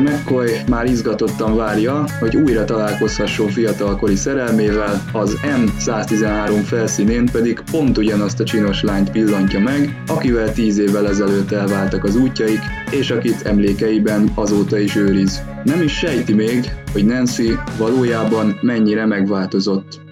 Dr. McCoy már izgatottan várja, hogy újra találkozhasson fiatalkori szerelmével, az M113 felszínén pedig pont ugyanazt a csinos lányt pillantja meg, akivel tíz évvel ezelőtt elváltak az útjaik, és akit emlékeiben azóta is őriz. Nem is sejti még, hogy Nancy valójában mennyire megváltozott.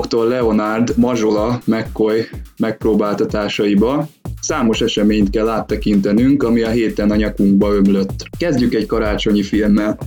Dr. Leonard Mazsola McCoy megpróbáltatásaiba, számos eseményt kell áttekintenünk, ami a héten a nyakunkba ömlött. Kezdjük egy karácsonyi filmmel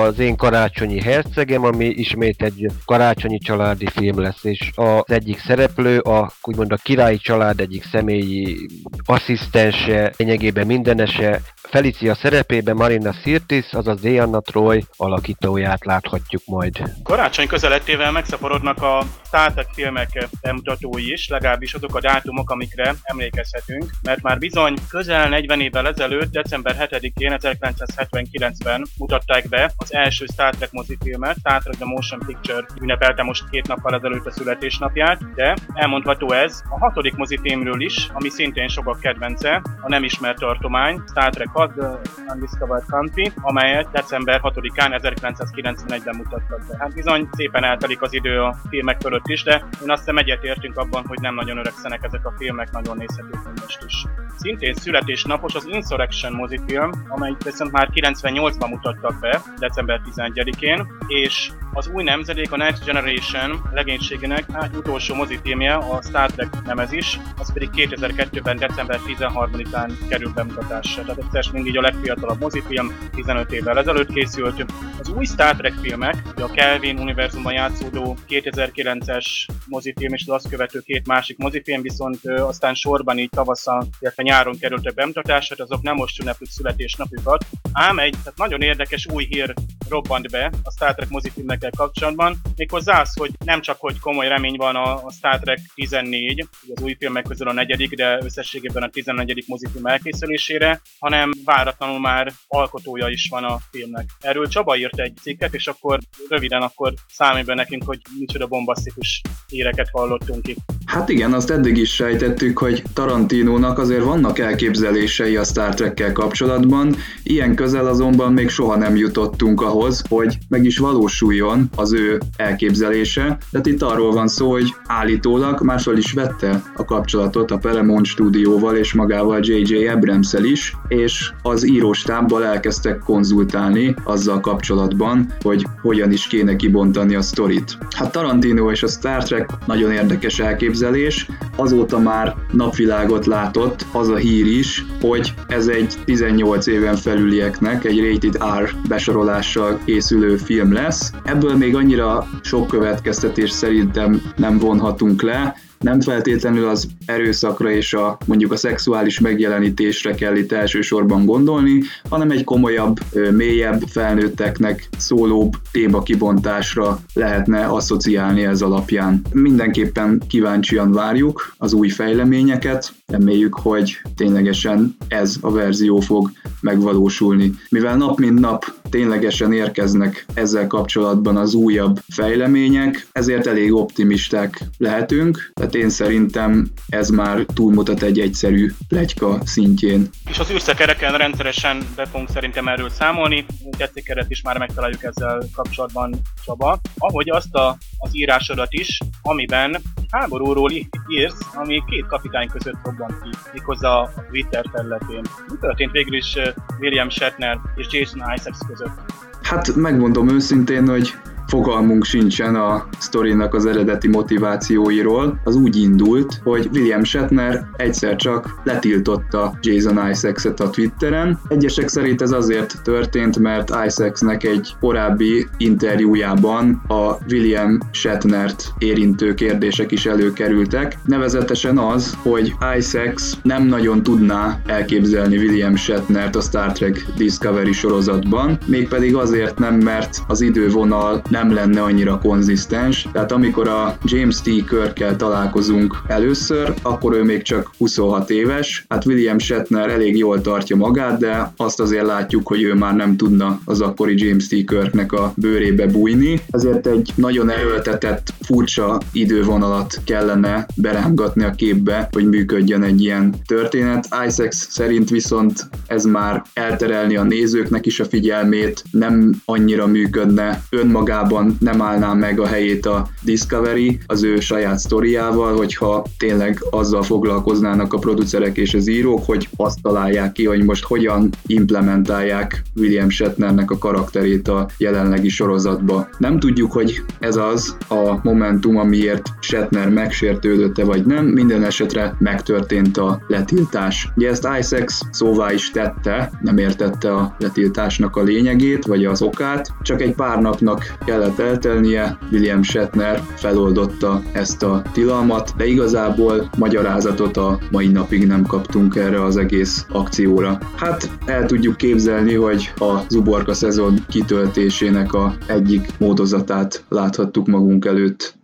az én karácsonyi hercegem, ami ismét egy karácsonyi családi film lesz, és az egyik szereplő, a, úgymond a királyi család egyik személyi asszisztense, lényegében mindenese, Felicia szerepében Marina Sirtis, azaz Diana Troy alakítóját láthatjuk majd. Karácsony közelettével megszaporodnak a Star Trek filmek bemutatói is, legalábbis azok a dátumok, amikre emlékezhetünk, mert már bizony közel 40 évvel ezelőtt, december 7-én 1979-ben mutatták be az első Star Trek mozifilmet, Star Trek The Motion Picture ünnepelte most két nappal ezelőtt a születésnapját, de elmondható ez a hatodik mozifilmről is, ami szintén sokak kedvence, a nem ismert tartomány, Star Trek 6 The Undiscovered Country, amelyet december 6-án 1991-ben mutattak be. Hát bizony szépen eltelik az idő a filmek fölött is, de én azt hiszem egyetértünk abban, hogy nem nagyon öregszenek ezek a filmek, nagyon nézhetők most is. Szintén születésnapos az Insurrection mozifilm, amelyet viszont már 98-ban mutattak be, december 11-én, és az új nemzedék, a Next Generation legénységének hát, utolsó mozifilmje, a Star Trek nemezis, az pedig 2002-ben december 13-án kerül bemutatásra. Tehát egyszer mindig a legfiatalabb mozifilm, 15 évvel ezelőtt készült. Az új Star Trek filmek, a Kelvin univerzumban játszódó 2009-es mozifilm és az azt követő két másik mozifilm, viszont aztán sorban így tavasszal, illetve nyáron kerültek bemutatásra, azok nem most ünneplik születésnapjukat. Ám egy tehát nagyon érdekes új hír robbant be a Star Trek mozifilmekkel kapcsolatban, méghozzá az, hogy nem csak, hogy komoly remény van a, a Star Trek 14, az új filmek közül a negyedik, de összességében a 14. mozifilm elkészülésére, hanem váratlanul már alkotója is van a filmnek. Erről Csaba írt egy cikket, és akkor röviden akkor számít be nekünk, hogy micsoda bombasztikus híreket hallottunk itt. Hát igen, azt eddig is sejtettük, hogy Tarantinónak azért vannak elképzelései a Star Trekkel kapcsolatban, ilyen közel azonban még soha nem jutottunk ahhoz, hogy meg is valósuljon az ő elképzelése. Tehát itt arról van szó, hogy állítólag máshol is vette a kapcsolatot a Paramount stúdióval és magával J.J. abrams is, és az íróstábbal elkezdtek konzultálni azzal kapcsolatban, hogy hogyan is kéne kibontani a sztorit. Hát Tarantino és a Star Trek nagyon érdekes elképzelés, azóta már napvilágot látott az a hír is, hogy ez egy 18 éven felülieknek egy rated R besorolással készülő film lesz. Ebből még annyira sok következtetés szerintem nem vonhatunk le, nem feltétlenül az erőszakra és a mondjuk a szexuális megjelenítésre kell itt elsősorban gondolni, hanem egy komolyabb, mélyebb, felnőtteknek szólóbb téma kibontásra lehetne asszociálni ez alapján. Mindenképpen kíváncsian várjuk az új fejleményeket, reméljük, hogy ténylegesen ez a verzió fog megvalósulni. Mivel nap mint nap ténylegesen érkeznek ezzel kapcsolatban az újabb fejlemények, ezért elég optimisták lehetünk, tehát én szerintem ez már túlmutat egy egyszerű plegyka szintjén. És az űrszekereken rendszeresen be fogunk szerintem erről számolni, kettőkeret is már megtaláljuk ezzel kapcsolatban Csaba. Ahogy azt a, az írásodat is, amiben háborúról írsz, ami két kapitány között robbant ki, méghozzá a Twitter területén. Mi történt végül is William Shatner és Jason Isaacs között? Hát megmondom őszintén, hogy fogalmunk sincsen a sztorinak az eredeti motivációiról. Az úgy indult, hogy William Shatner egyszer csak letiltotta Jason Isaacs-et a Twitteren. Egyesek szerint ez azért történt, mert Isaacsnek egy korábbi interjújában a William Shatnert érintő kérdések is előkerültek. Nevezetesen az, hogy Isaacs nem nagyon tudná elképzelni William Shatnert a Star Trek Discovery sorozatban, mégpedig azért nem, mert az idővonal nem lenne annyira konzisztens. Tehát amikor a James T. Kirkkel találkozunk először, akkor ő még csak 26 éves. Hát William Shatner elég jól tartja magát, de azt azért látjuk, hogy ő már nem tudna az akkori James T. Kirknek a bőrébe bújni. Ezért egy nagyon erőltetett, furcsa idővonalat kellene berángatni a képbe, hogy működjön egy ilyen történet. Isaacs szerint viszont ez már elterelni a nézőknek is a figyelmét, nem annyira működne önmagában, nem állná meg a helyét a Discovery az ő saját sztoriával, hogyha tényleg azzal foglalkoznának a producerek és az írók, hogy azt találják ki, hogy most hogyan implementálják William Shatnernek a karakterét a jelenlegi sorozatba. Nem tudjuk, hogy ez az a momentum, amiért Shatner megsértődötte vagy nem, minden esetre megtörtént a letiltás. Ugye ezt Isaacs szóvá is tette, nem értette a letiltásnak a lényegét, vagy az okát, csak egy pár napnak kellett eltelnie, William Shatner feloldotta ezt a tilalmat, de igazából magyarázatot a mai napig nem kaptunk erre az egész akcióra. Hát el tudjuk képzelni, hogy a Zuborka szezon kitöltésének a egyik módozatát láthattuk magunk előtt.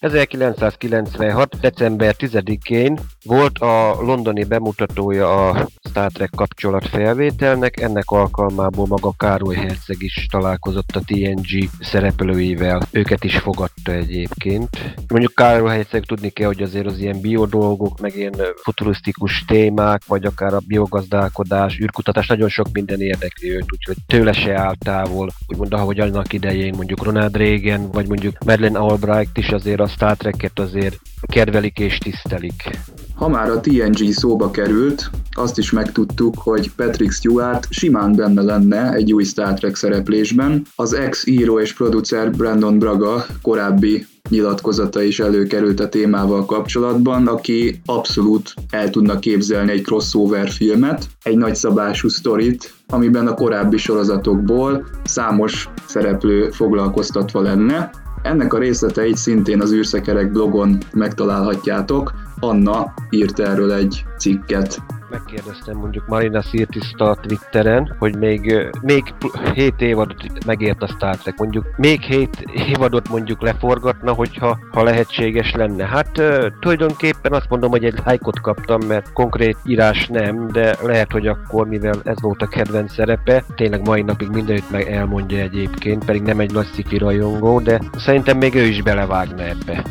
1996. december 10-én volt a londoni bemutatója a Star Trek kapcsolat felvételnek, ennek alkalmából maga Károly Herceg is találkozott a TNG szereplőivel, őket is fogadta egyébként. Mondjuk Károly Herceg tudni kell, hogy azért az ilyen biodolgok, meg ilyen futurisztikus témák, vagy akár a biogazdálkodás, űrkutatás, nagyon sok minden érdekli őt, úgyhogy tőle se áll távol, úgymond ahogy annak idején mondjuk Ronald Reagan, vagy mondjuk Madeleine Albright is azért a Star Trek-et azért kedvelik és tisztelik. Ha már a TNG szóba került, azt is megtudtuk, hogy Patrick Stewart simán benne lenne egy új Star Trek szereplésben. Az ex-író és producer Brandon Braga korábbi nyilatkozata is előkerült a témával kapcsolatban, aki abszolút el tudna képzelni egy crossover filmet, egy nagyszabású sztorit, amiben a korábbi sorozatokból számos szereplő foglalkoztatva lenne. Ennek a részleteit szintén az űrszekerek blogon megtalálhatjátok. Anna írt erről egy cikket megkérdeztem mondjuk Marina Sirtista Twitteren, hogy még, még 7 évadot megért a Star Trek, mondjuk még 7 évadot mondjuk leforgatna, hogyha ha lehetséges lenne. Hát tulajdonképpen azt mondom, hogy egy lájkot kaptam, mert konkrét írás nem, de lehet, hogy akkor, mivel ez volt a kedvenc szerepe, tényleg mai napig mindenütt meg elmondja egyébként, pedig nem egy nagy sci rajongó, de szerintem még ő is belevágna ebbe.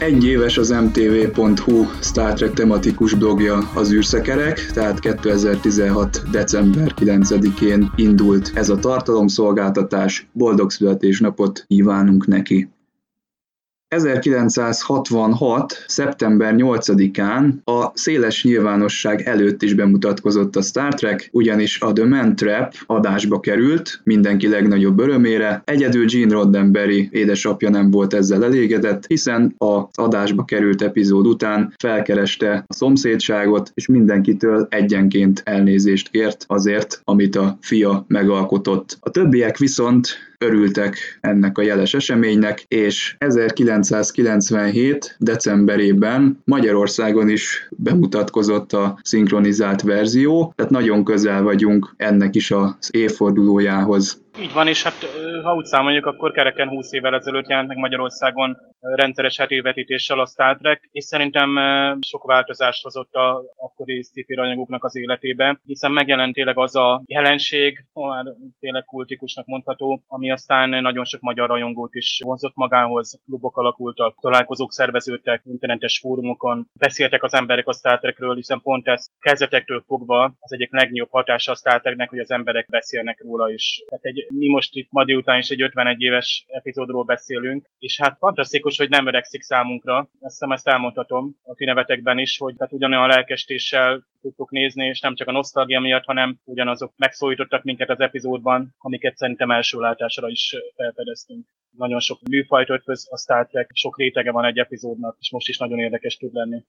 Egy éves az mtv.hu Star Trek tematikus blogja az űrszekerek, tehát 2016. december 9-én indult ez a tartalomszolgáltatás. Boldog születésnapot kívánunk neki! 1966. szeptember 8-án a széles nyilvánosság előtt is bemutatkozott a Star Trek, ugyanis a The Man Trap adásba került, mindenki legnagyobb örömére. Egyedül Gene Roddenberry édesapja nem volt ezzel elégedett, hiszen az adásba került epizód után felkereste a szomszédságot, és mindenkitől egyenként elnézést kért azért, amit a fia megalkotott. A többiek viszont örültek ennek a jeles eseménynek, és 1997. decemberében Magyarországon is bemutatkozott a szinkronizált verzió, tehát nagyon közel vagyunk ennek is az évfordulójához. Így van, és hát ha úgy számoljuk, akkor kereken 20 évvel ezelőtt jelent meg Magyarországon rendszeres hetévetítéssel a Star Trek, és szerintem sok változást hozott a akkori sci anyagoknak az életébe, hiszen megjelent tényleg az a jelenség, már tényleg kultikusnak mondható, ami aztán nagyon sok magyar rajongót is vonzott magához, klubok alakultak, találkozók szerveződtek, internetes fórumokon, beszéltek az emberek a Star Trekről, hiszen pont ez kezdetektől fogva az egyik legnagyobb hatása a Star Treknek, hogy az emberek beszélnek róla is. Tehát egy mi most itt ma délután is egy 51 éves epizódról beszélünk, és hát fantasztikus, hogy nem öregszik számunkra. Azt hiszem ezt elmondhatom a ti is, hogy tehát ugyanolyan lelkestéssel tudtuk nézni, és nem csak a nosztalgia miatt, hanem ugyanazok megszólítottak minket az epizódban, amiket szerintem első látásra is felfedeztünk. Nagyon sok műfajt ötvöz a Star Trek, sok rétege van egy epizódnak, és most is nagyon érdekes tud lenni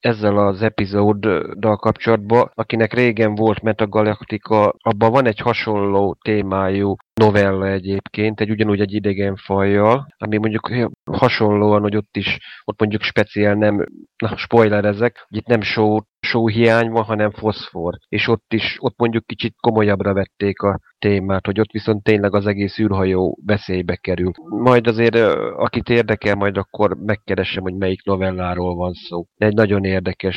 ezzel az epizóddal kapcsolatban, akinek régen volt Metagalactica, abban van egy hasonló témájú novella egyébként, egy ugyanúgy egy idegen fajjal, ami mondjuk hasonlóan, hogy ott is, ott mondjuk speciál nem, na spoiler ezek, hogy itt nem só, só hiány van, hanem foszfor. És ott is, ott mondjuk kicsit komolyabbra vették a témát, hogy ott viszont tényleg az egész űrhajó veszélybe kerül. Majd azért, akit érdekel, majd akkor megkeresem, hogy melyik novelláról van szó. De egy nagyon érdekes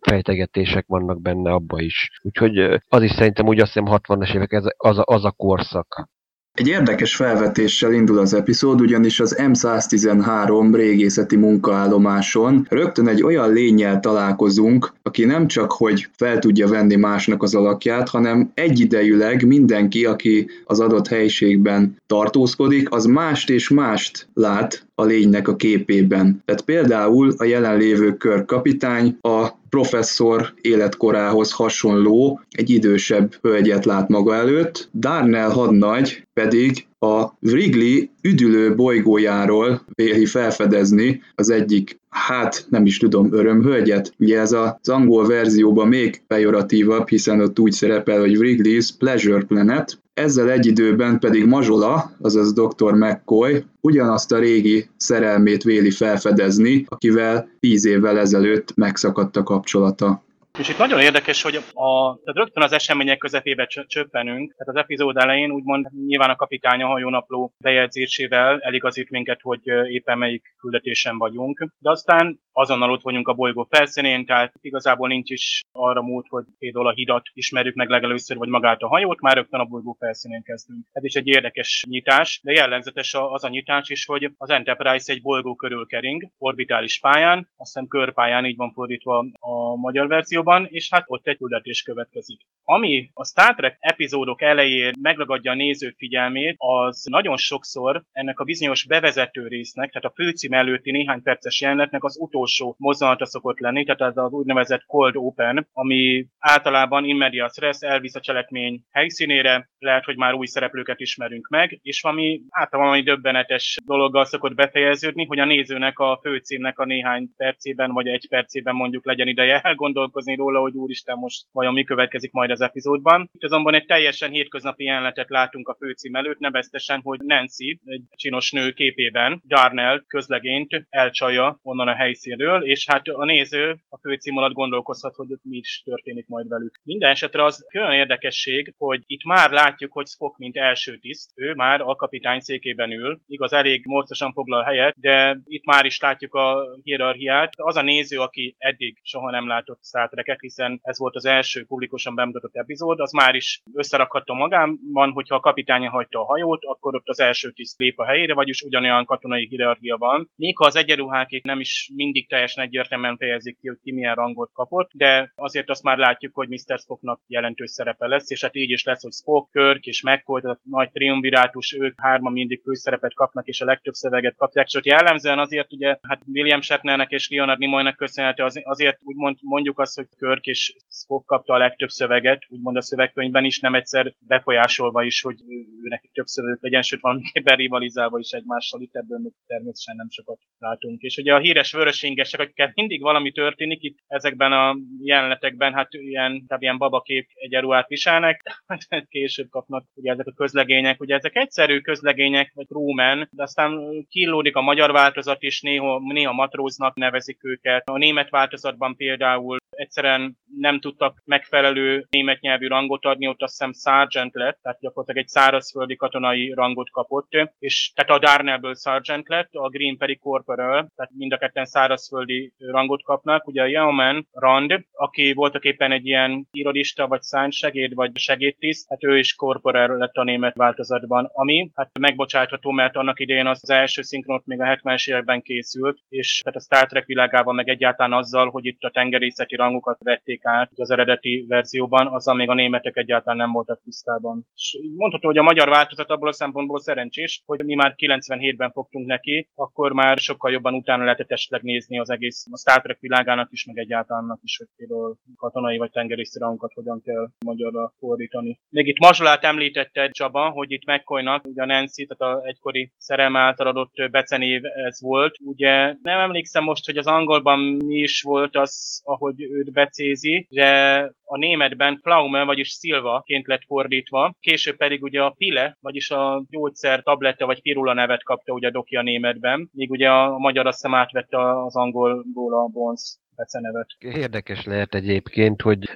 fejtegetések vannak benne abba is. Úgyhogy az is szerintem úgy azt hiszem 60-as évek, ez, az, a, az a korszak. Egy érdekes felvetéssel indul az epizód, ugyanis az M113 régészeti munkaállomáson rögtön egy olyan lényel találkozunk, aki nem csak, hogy fel tudja venni másnak az alakját, hanem egyidejűleg mindenki, aki az adott helyiségben tartózkodik, az mást és mást lát a lénynek a képében. Tehát például a jelenlévő körkapitány a professzor életkorához hasonló egy idősebb hölgyet lát maga előtt, Darnell hadnagy pedig a Wrigley üdülő bolygójáról véli felfedezni az egyik, hát nem is tudom, örömhölgyet. Ugye ez az angol verzióban még pejoratívabb, hiszen ott úgy szerepel, hogy Wrigley's Pleasure Planet, ezzel egy időben pedig Mazsola, azaz dr. McCoy ugyanazt a régi szerelmét véli felfedezni, akivel tíz évvel ezelőtt megszakadt a kapcsolata. És itt nagyon érdekes, hogy a, tehát rögtön az események közepébe csöppenünk, tehát az epizód elején úgymond nyilván a kapitány a hajónapló bejegyzésével eligazít minket, hogy éppen melyik küldetésen vagyunk, de aztán azonnal ott vagyunk a bolygó felszínén, tehát igazából nincs is arra mód, hogy például a hidat ismerjük meg legelőször, vagy magát a hajót, már rögtön a bolygó felszínén kezdünk. Ez is egy érdekes nyitás, de jellegzetes az a nyitás is, hogy az Enterprise egy bolygó körül kering, orbitális pályán, azt hiszem körpályán így van fordítva a magyar verzióban, és hát ott egy küldetés következik. Ami a Star Trek epizódok elején megragadja a néző figyelmét, az nagyon sokszor ennek a bizonyos bevezető résznek, tehát a főcím előtti néhány perces jelenetnek az utolsó mozzanata szokott lenni, tehát ez az úgynevezett cold open, ami általában immediate res elvisz a cselekmény helyszínére, lehet, hogy már új szereplőket ismerünk meg, és valami általában valami döbbenetes dologgal szokott befejeződni, hogy a nézőnek a főcímnek a néhány percében vagy egy percében mondjuk legyen ideje elgondolkozni róla, hogy úristen most vajon mi következik majd az epizódban. Itt azonban egy teljesen hétköznapi jelenetet látunk a főcím előtt, neveztesen, hogy Nancy, egy csinos nő képében, Darnell közlegényt elcsalja onnan a helyszín részéről, és hát a néző a főcím alatt gondolkozhat, hogy mi is történik majd velük. Minden esetre az olyan érdekesség, hogy itt már látjuk, hogy Spock mint első tiszt, ő már a kapitány székében ül, igaz, elég morcosan foglal helyet, de itt már is látjuk a hierarchiát. Az a néző, aki eddig soha nem látott Star Trek-et, hiszen ez volt az első publikusan bemutatott epizód, az már is összerakhatta magában, hogyha a kapitánya hagyta a hajót, akkor ott az első tiszt lép a helyére, vagyis ugyanolyan katonai hierarchia van. Még ha az egyenruhákék nem is mindig teljesen egyértelműen fejezik ki, hogy ki milyen rangot kapott, de azért azt már látjuk, hogy Mr. Spocknak jelentős szerepe lesz, és hát így is lesz, hogy Spock, Kirk és McCoy, a nagy triumvirátus, ők hárman mindig főszerepet kapnak, és a legtöbb szöveget kapják, és jellemzően azért ugye, hát William Shatnernek és Leonard Nimoynak köszönhető az, azért úgy mondjuk azt, hogy Kirk és Spock kapta a legtöbb szöveget, úgymond a szövegkönyvben is, nem egyszer befolyásolva is, hogy ő több szöveg legyen, sőt van rivalizálva is egymással, itt ebből természetesen nem sokat látunk. És ugye a híres ingesek, akikkel mindig valami történik, itt ezekben a jelenetekben hát ilyen, tehát ilyen babakép egyenruhát viselnek, később kapnak ugye ezek a közlegények, ugye ezek egyszerű közlegények, vagy rómen, de aztán killódik a magyar változat is, néha, néha matróznak nevezik őket. A német változatban például egyszerűen nem tudtak megfelelő német nyelvű rangot adni, ott azt hiszem sergeant lett, tehát gyakorlatilag egy szárazföldi katonai rangot kapott, és tehát a Darnellből sergeant lett, a Green pedig corporal, tehát mind a ketten szárazföldi rangot kapnak. Ugye a Yeoman Rand, aki voltak éppen egy ilyen irodista, vagy szánysegéd, vagy segédtiszt, hát ő is corporal lett a német változatban, ami hát megbocsátható, mert annak idején az, első szinkronot még a 70-es években készült, és tehát a Star Trek világában meg egyáltalán azzal, hogy itt a tengerészeti rangokat vették kommunikált az eredeti verzióban, azzal még a németek egyáltalán nem voltak tisztában. És mondható, hogy a magyar változat abból a szempontból szerencsés, hogy mi már 97-ben fogtunk neki, akkor már sokkal jobban utána lehetett esetleg nézni az egész a Star Trek világának is, meg egyáltalán is, hogy például katonai vagy tengerészti hogyan kell magyarra fordítani. Még itt Mazsolát említette Csaba, hogy itt McCoynak, ugye a Nancy, tehát a egykori szerelme által adott becenév ez volt. Ugye nem emlékszem most, hogy az angolban mi is volt az, ahogy őt becézi, de a németben Pflaume, vagyis Silva-ként lett fordítva, később pedig ugye a Pile, vagyis a gyógyszer tabletta vagy pirula nevet kapta ugye a doki a németben, míg ugye a magyar azt hiszem átvette az angolból a Bones becenevet. Érdekes lehet egyébként, hogy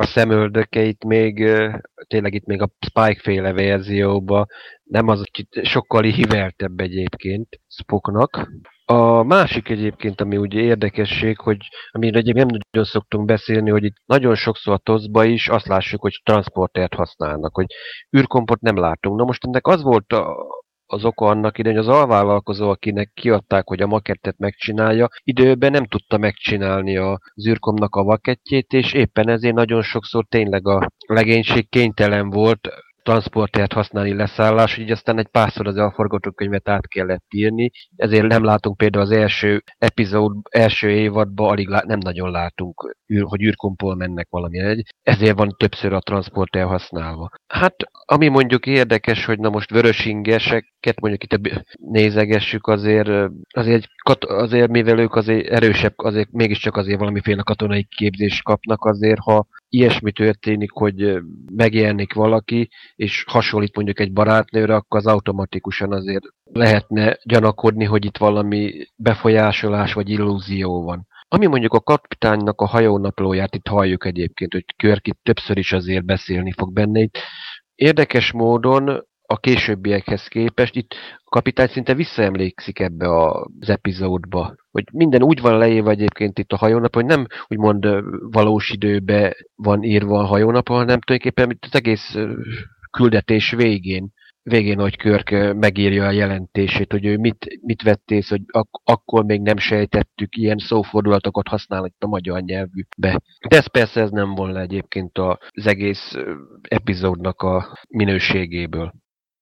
a szemöldökeit még, tényleg itt még a Spike féle verzióba nem az, hogy sokkal hiveltebb egyébként Spocknak. A másik egyébként, ami ugye érdekesség, hogy amiről egyébként nem nagyon szoktunk beszélni, hogy itt nagyon sokszor a toszba is azt lássuk, hogy transportert használnak, hogy űrkompot nem látunk. Na most ennek az volt a, az oka annak idején, hogy az alvállalkozó, akinek kiadták, hogy a makettet megcsinálja, időben nem tudta megcsinálni a zűrkomnak a makettjét, és éppen ezért nagyon sokszor tényleg a legénység kénytelen volt transportert használni leszállás, így aztán egy párszor az a forgatókönyvet át kellett írni, ezért nem látunk például az első epizód, első évadban alig lá, nem nagyon látunk, hogy űrkompol mennek valami egy, ezért van többször a transporter használva. Hát, ami mondjuk érdekes, hogy na most vörösingeseket mondjuk itt nézegessük azért, azért, azért mivel ők azért erősebb, azért mégiscsak azért valamiféle katonai képzést kapnak azért, ha ilyesmi történik, hogy megjelenik valaki, és hasonlít mondjuk egy barátnőre, akkor az automatikusan azért lehetne gyanakodni, hogy itt valami befolyásolás vagy illúzió van. Ami mondjuk a kapitánynak a hajónaplóját itt halljuk egyébként, hogy Körk itt többször is azért beszélni fog benne. Itt érdekes módon a későbbiekhez képest itt a kapitány szinte visszaemlékszik ebbe az epizódba. Hogy minden úgy van leírva egyébként itt a hajónap, hogy nem úgymond valós időbe van írva a hajónap, hanem tulajdonképpen itt az egész küldetés végén végén hogy Körk megírja a jelentését, hogy ő mit, mit vett ész, hogy ak- akkor még nem sejtettük, ilyen szófordulatokat használ a magyar nyelvűbe. De ez persze ez nem le egyébként az egész epizódnak a minőségéből.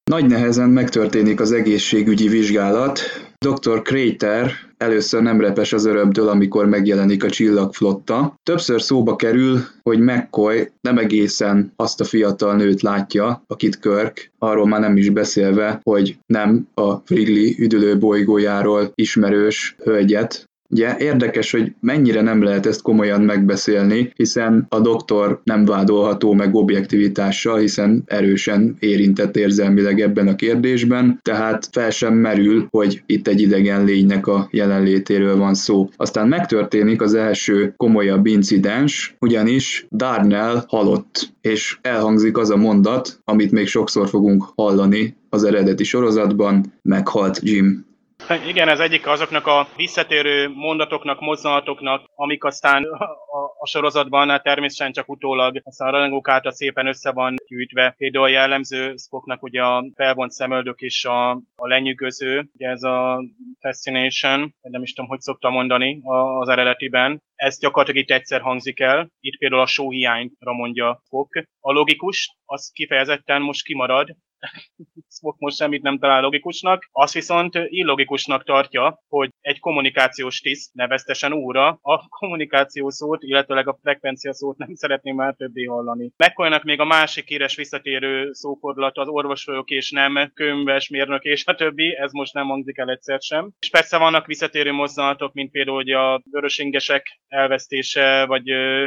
Nagy nehezen megtörténik az egészségügyi vizsgálat. Dr. Crater először nem repes az örömtől, amikor megjelenik a csillagflotta. Többször szóba kerül, hogy McCoy nem egészen azt a fiatal nőt látja, akit Körk, arról már nem is beszélve, hogy nem a Wrigley üdülő bolygójáról ismerős hölgyet, Ugye érdekes, hogy mennyire nem lehet ezt komolyan megbeszélni, hiszen a doktor nem vádolható meg objektivitással, hiszen erősen érintett érzelmileg ebben a kérdésben, tehát fel sem merül, hogy itt egy idegen lénynek a jelenlétéről van szó. Aztán megtörténik az első komolyabb incidens, ugyanis Darnell halott, és elhangzik az a mondat, amit még sokszor fogunk hallani az eredeti sorozatban, meghalt Jim. Igen, ez egyik azoknak a visszatérő mondatoknak, mozzanatoknak, amik aztán a, a sorozatban hát természetesen csak utólag aztán a rajongók által szépen össze van gyűjtve. Például jellemző Spocknak ugye a felvont szemöldök és a, a lenyűgöző, ugye ez a fascination, nem is tudom, hogy szokta mondani az eredetiben. Ez gyakorlatilag itt egyszer hangzik el, itt például a só hiányra mondja Spock. A logikus, az kifejezetten most kimarad, Spock most semmit nem talál logikusnak, azt viszont illogikusnak tartja, hogy egy kommunikációs tiszt, neveztesen óra, a kommunikáció szót, illetőleg a frekvencia szót nem szeretném már többé hallani. Megkolnak még a másik híres visszatérő szófordulat, az orvosfolyók és nem, könyves, mérnök és a többi, ez most nem hangzik el egyszer sem. És persze vannak visszatérő mozzanatok, mint például hogy a vörösingesek elvesztése, vagy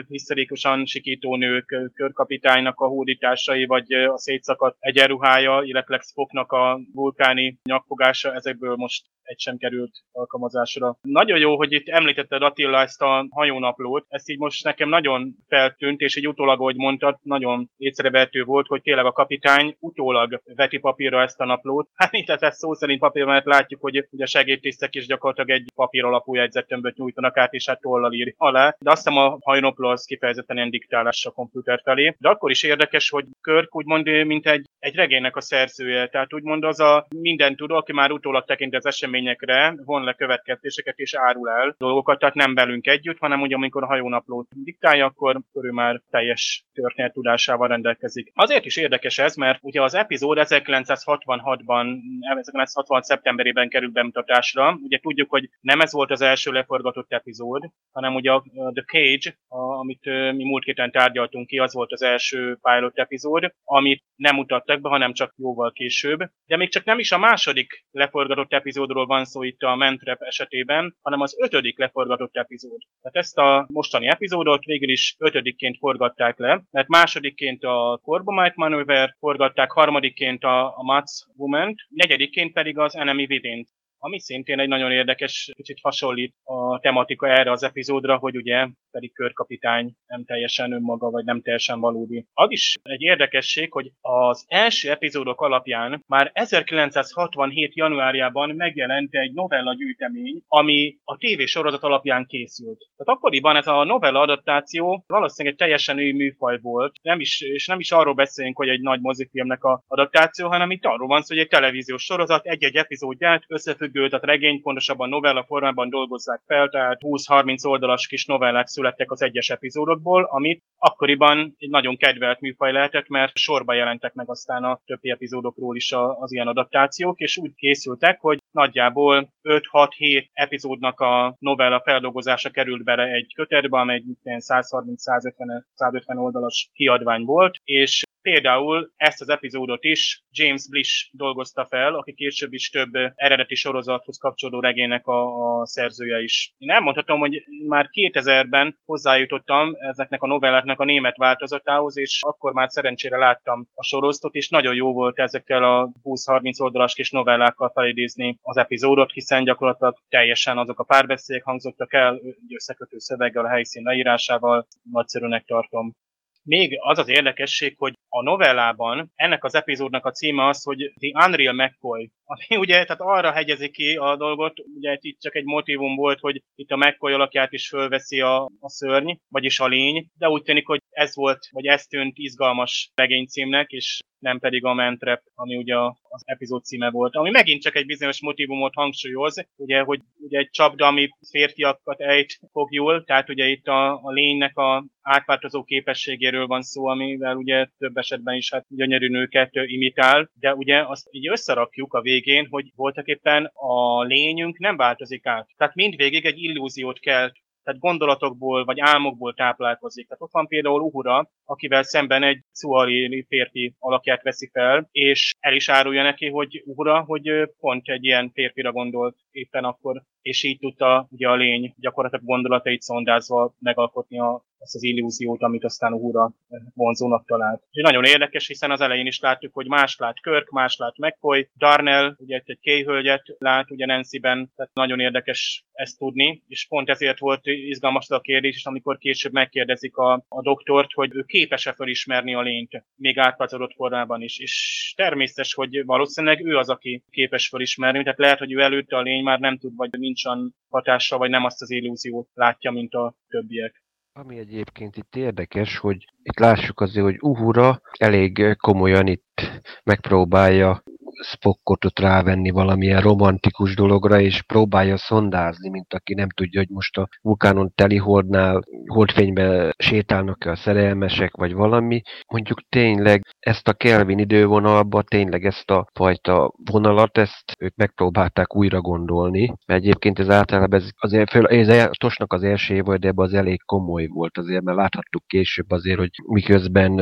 hiszterikusan sikító nők, körkapitánynak a hódításai, vagy a szétszakadt egyenruhája, illetve Spocknak a vulkáni nyakfogása, ezekből most egy sem került alkalmazásra. Nagyon jó, hogy itt említetted Attila ezt a hajónaplót, ezt így most nekem nagyon feltűnt, és egy utólag, ahogy mondtad, nagyon észrevehető volt, hogy tényleg a kapitány utólag veti papírra ezt a naplót. Hát itt ez szó szerint papír, mert látjuk, hogy ugye a segédtisztek is gyakorlatilag egy papír alapú jegyzettömböt nyújtanak át, és hát tollal ír alá. De azt hiszem a hajónapló az kifejezetten ilyen diktálás a komputer felé. De akkor is érdekes, hogy Körk úgymond, mint egy, egy regénynek a szerzője. Tehát úgymond az a minden tudó, aki már utólag tekint az esemény eseményekre von le következtéseket és árul el dolgokat, tehát nem velünk együtt, hanem ugye amikor a hajónaplót diktálja, akkor, ő már teljes történet tudásával rendelkezik. Azért is érdekes ez, mert ugye az epizód 1966-ban, 1966 szeptemberében került bemutatásra. Ugye tudjuk, hogy nem ez volt az első leforgatott epizód, hanem ugye a The Cage, a, amit mi múlt héten tárgyaltunk ki, az volt az első pilot epizód, amit nem mutattak be, hanem csak jóval később. De még csak nem is a második leforgatott epizódról van szó itt a Mentrep esetében, hanem az ötödik leforgatott epizód. Tehát ezt a mostani epizódot végül is ötödikként forgatták le, mert másodikként a Corbomite Maneuver forgatták, harmadikként a, a Mats Woman, negyedikként pedig az Enemy Within ami szintén egy nagyon érdekes, kicsit hasonlít a tematika erre az epizódra, hogy ugye pedig körkapitány nem teljesen önmaga, vagy nem teljesen valódi. Az is egy érdekesség, hogy az első epizódok alapján már 1967. januárjában megjelent egy novella gyűjtemény, ami a tévésorozat alapján készült. Tehát akkoriban ez a novella adaptáció valószínűleg egy teljesen új műfaj volt, nem is, és nem is arról beszélünk, hogy egy nagy mozifilmnek a adaptáció, hanem itt arról van szó, hogy egy televíziós sorozat egy-egy epizódját összefügg függő, tehát regény, pontosabban novella formában dolgozzák fel, tehát 20-30 oldalas kis novellák születtek az egyes epizódokból, amit akkoriban egy nagyon kedvelt műfaj lehetett, mert sorba jelentek meg aztán a többi epizódokról is az ilyen adaptációk, és úgy készültek, hogy nagyjából 5-6-7 epizódnak a novella feldolgozása került bele egy kötetbe, amely 130-150 oldalas kiadvány volt, és Például ezt az epizódot is James Blish dolgozta fel, aki később is több eredeti sorozathoz kapcsolódó regénynek a, a szerzője is. Én elmondhatom, hogy már 2000-ben hozzájutottam ezeknek a novelláknak a német változatához, és akkor már szerencsére láttam a sorozatot, és nagyon jó volt ezekkel a 20-30 oldalas kis novellákkal felidézni az epizódot, hiszen gyakorlatilag teljesen azok a párbeszédek hangzottak el, összekötő szöveggel, a helyszín leírásával, nagyszerűnek tartom. Még az az érdekesség, hogy a novellában ennek az epizódnak a címe az, hogy The Unreal McCoy, ami ugye tehát arra hegyezi ki a dolgot, ugye itt csak egy motivum volt, hogy itt a McCoy alakját is fölveszi a, a szörny, vagyis a lény, de úgy tűnik, hogy ez volt, vagy ez tűnt izgalmas regénycímnek, és nem pedig a Mentrep, ami ugye az epizód címe volt. Ami megint csak egy bizonyos motivumot hangsúlyoz, ugye, hogy ugye egy csapda, ami férfiakat ejt fogjul, tehát ugye itt a, a lénynek a átváltozó képességéről van szó, amivel ugye több esetben is hát gyönyörű nőket imitál, de ugye azt így összerakjuk a végén, hogy voltak éppen a lényünk nem változik át. Tehát mindvégig egy illúziót kell tehát gondolatokból vagy álmokból táplálkozik. Tehát ott van például Uhura, akivel szemben egy szuali férfi alakját veszi fel, és el is árulja neki, hogy Uhura, hogy pont egy ilyen férfira gondolt éppen akkor, és így tudta ugye a lény gyakorlatilag gondolatait szondázva megalkotni a ezt az illúziót, amit aztán Uhura vonzónak talált. És nagyon érdekes, hiszen az elején is láttuk, hogy más lát Körk, más lát McCoy, Darnell, ugye egy kéhölgyet lát, ugye Nancy-ben, tehát nagyon érdekes ezt tudni, és pont ezért volt izgalmas a kérdés, és amikor később megkérdezik a, a doktort, hogy ő képes-e felismerni a lényt, még átváltozott formában is, és természetes, hogy valószínűleg ő az, aki képes felismerni, tehát lehet, hogy ő előtte a lény már nem tud, vagy nincs olyan hatással, vagy nem azt az illúziót látja, mint a többiek. Ami egyébként itt érdekes, hogy itt lássuk azért, hogy Uhura elég komolyan itt megpróbálja Spockot ott rávenni valamilyen romantikus dologra, és próbálja szondázni, mint aki nem tudja, hogy most a vulkánon teli holdnál holdfénybe sétálnak-e a szerelmesek, vagy valami. Mondjuk tényleg ezt a Kelvin idővonalba, tényleg ezt a fajta vonalat, ezt ők megpróbálták újra gondolni, mert egyébként ez általában ez azért, föl, ez Tosnak az első volt, de ebben az elég komoly volt azért, mert láthattuk később azért, hogy miközben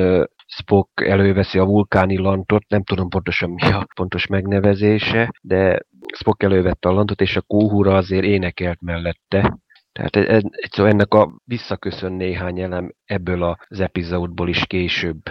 Spock előveszi a vulkáni lantot, nem tudom pontosan mi a pontos megnevezése, de Spock elővette a lantot, és a kóhura azért énekelt mellette. Tehát ez, szóval ennek a visszaköszön néhány elem ebből az epizódból is később.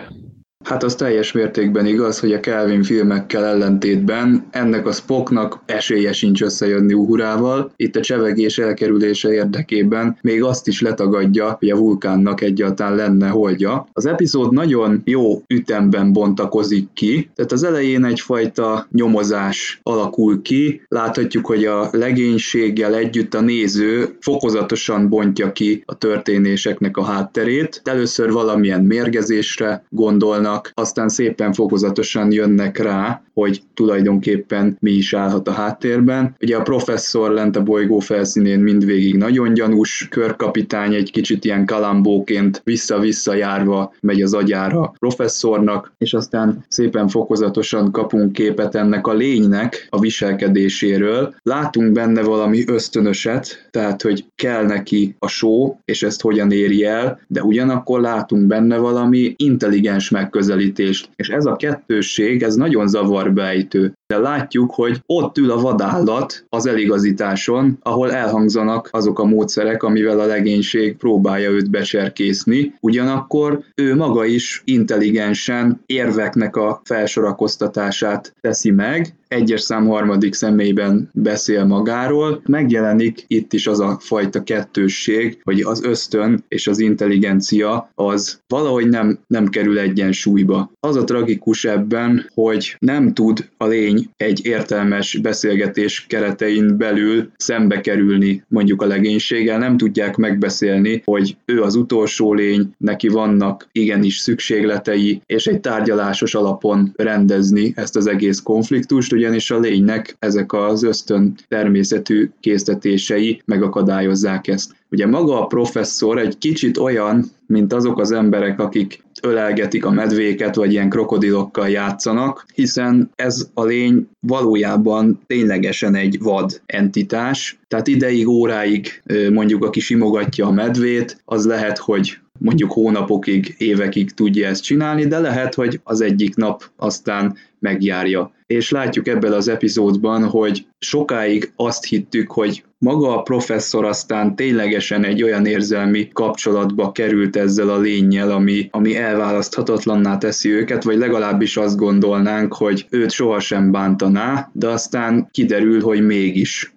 Hát az teljes mértékben igaz, hogy a Kelvin filmekkel ellentétben ennek a Spocknak esélye sincs összejönni Uhurával. Itt a csevegés elkerülése érdekében még azt is letagadja, hogy a vulkánnak egyáltalán lenne holdja. Az epizód nagyon jó ütemben bontakozik ki, tehát az elején egyfajta nyomozás alakul ki. Láthatjuk, hogy a legénységgel együtt a néző fokozatosan bontja ki a történéseknek a hátterét. Először valamilyen mérgezésre gondolnak, tanulnak, aztán szépen fokozatosan jönnek rá, hogy tulajdonképpen mi is állhat a háttérben. Ugye a professzor lent a bolygó felszínén mindvégig nagyon gyanús, körkapitány egy kicsit ilyen kalambóként vissza-vissza járva megy az agyára professzornak, és aztán szépen fokozatosan kapunk képet ennek a lénynek a viselkedéséről. Látunk benne valami ösztönöset, tehát hogy kell neki a só, és ezt hogyan éri el, de ugyanakkor látunk benne valami intelligens megközelítést. És ez a kettősség, ez nagyon zavarbejtő de látjuk, hogy ott ül a vadállat az eligazításon, ahol elhangzanak azok a módszerek, amivel a legénység próbálja őt becserkészni. Ugyanakkor ő maga is intelligensen érveknek a felsorakoztatását teszi meg, egyes szám harmadik személyben beszél magáról, megjelenik itt is az a fajta kettősség, hogy az ösztön és az intelligencia az valahogy nem, nem kerül egyensúlyba. Az a tragikus ebben, hogy nem tud a lény egy értelmes beszélgetés keretein belül szembe kerülni mondjuk a legénységgel, nem tudják megbeszélni, hogy ő az utolsó lény, neki vannak igenis szükségletei, és egy tárgyalásos alapon rendezni ezt az egész konfliktust, ugyanis a lénynek ezek az ösztön természetű késztetései megakadályozzák ezt. Ugye maga a professzor egy kicsit olyan, mint azok az emberek, akik ölelgetik a medvéket, vagy ilyen krokodilokkal játszanak, hiszen ez a lény valójában ténylegesen egy vad entitás, tehát ideig, óráig mondjuk aki simogatja a medvét, az lehet, hogy mondjuk hónapokig, évekig tudja ezt csinálni, de lehet, hogy az egyik nap aztán megjárja. És látjuk ebben az epizódban, hogy sokáig azt hittük, hogy maga a professzor aztán ténylegesen egy olyan érzelmi kapcsolatba került ezzel a lényel, ami, ami elválaszthatatlanná teszi őket, vagy legalábbis azt gondolnánk, hogy őt sohasem bántaná, de aztán kiderül, hogy mégis.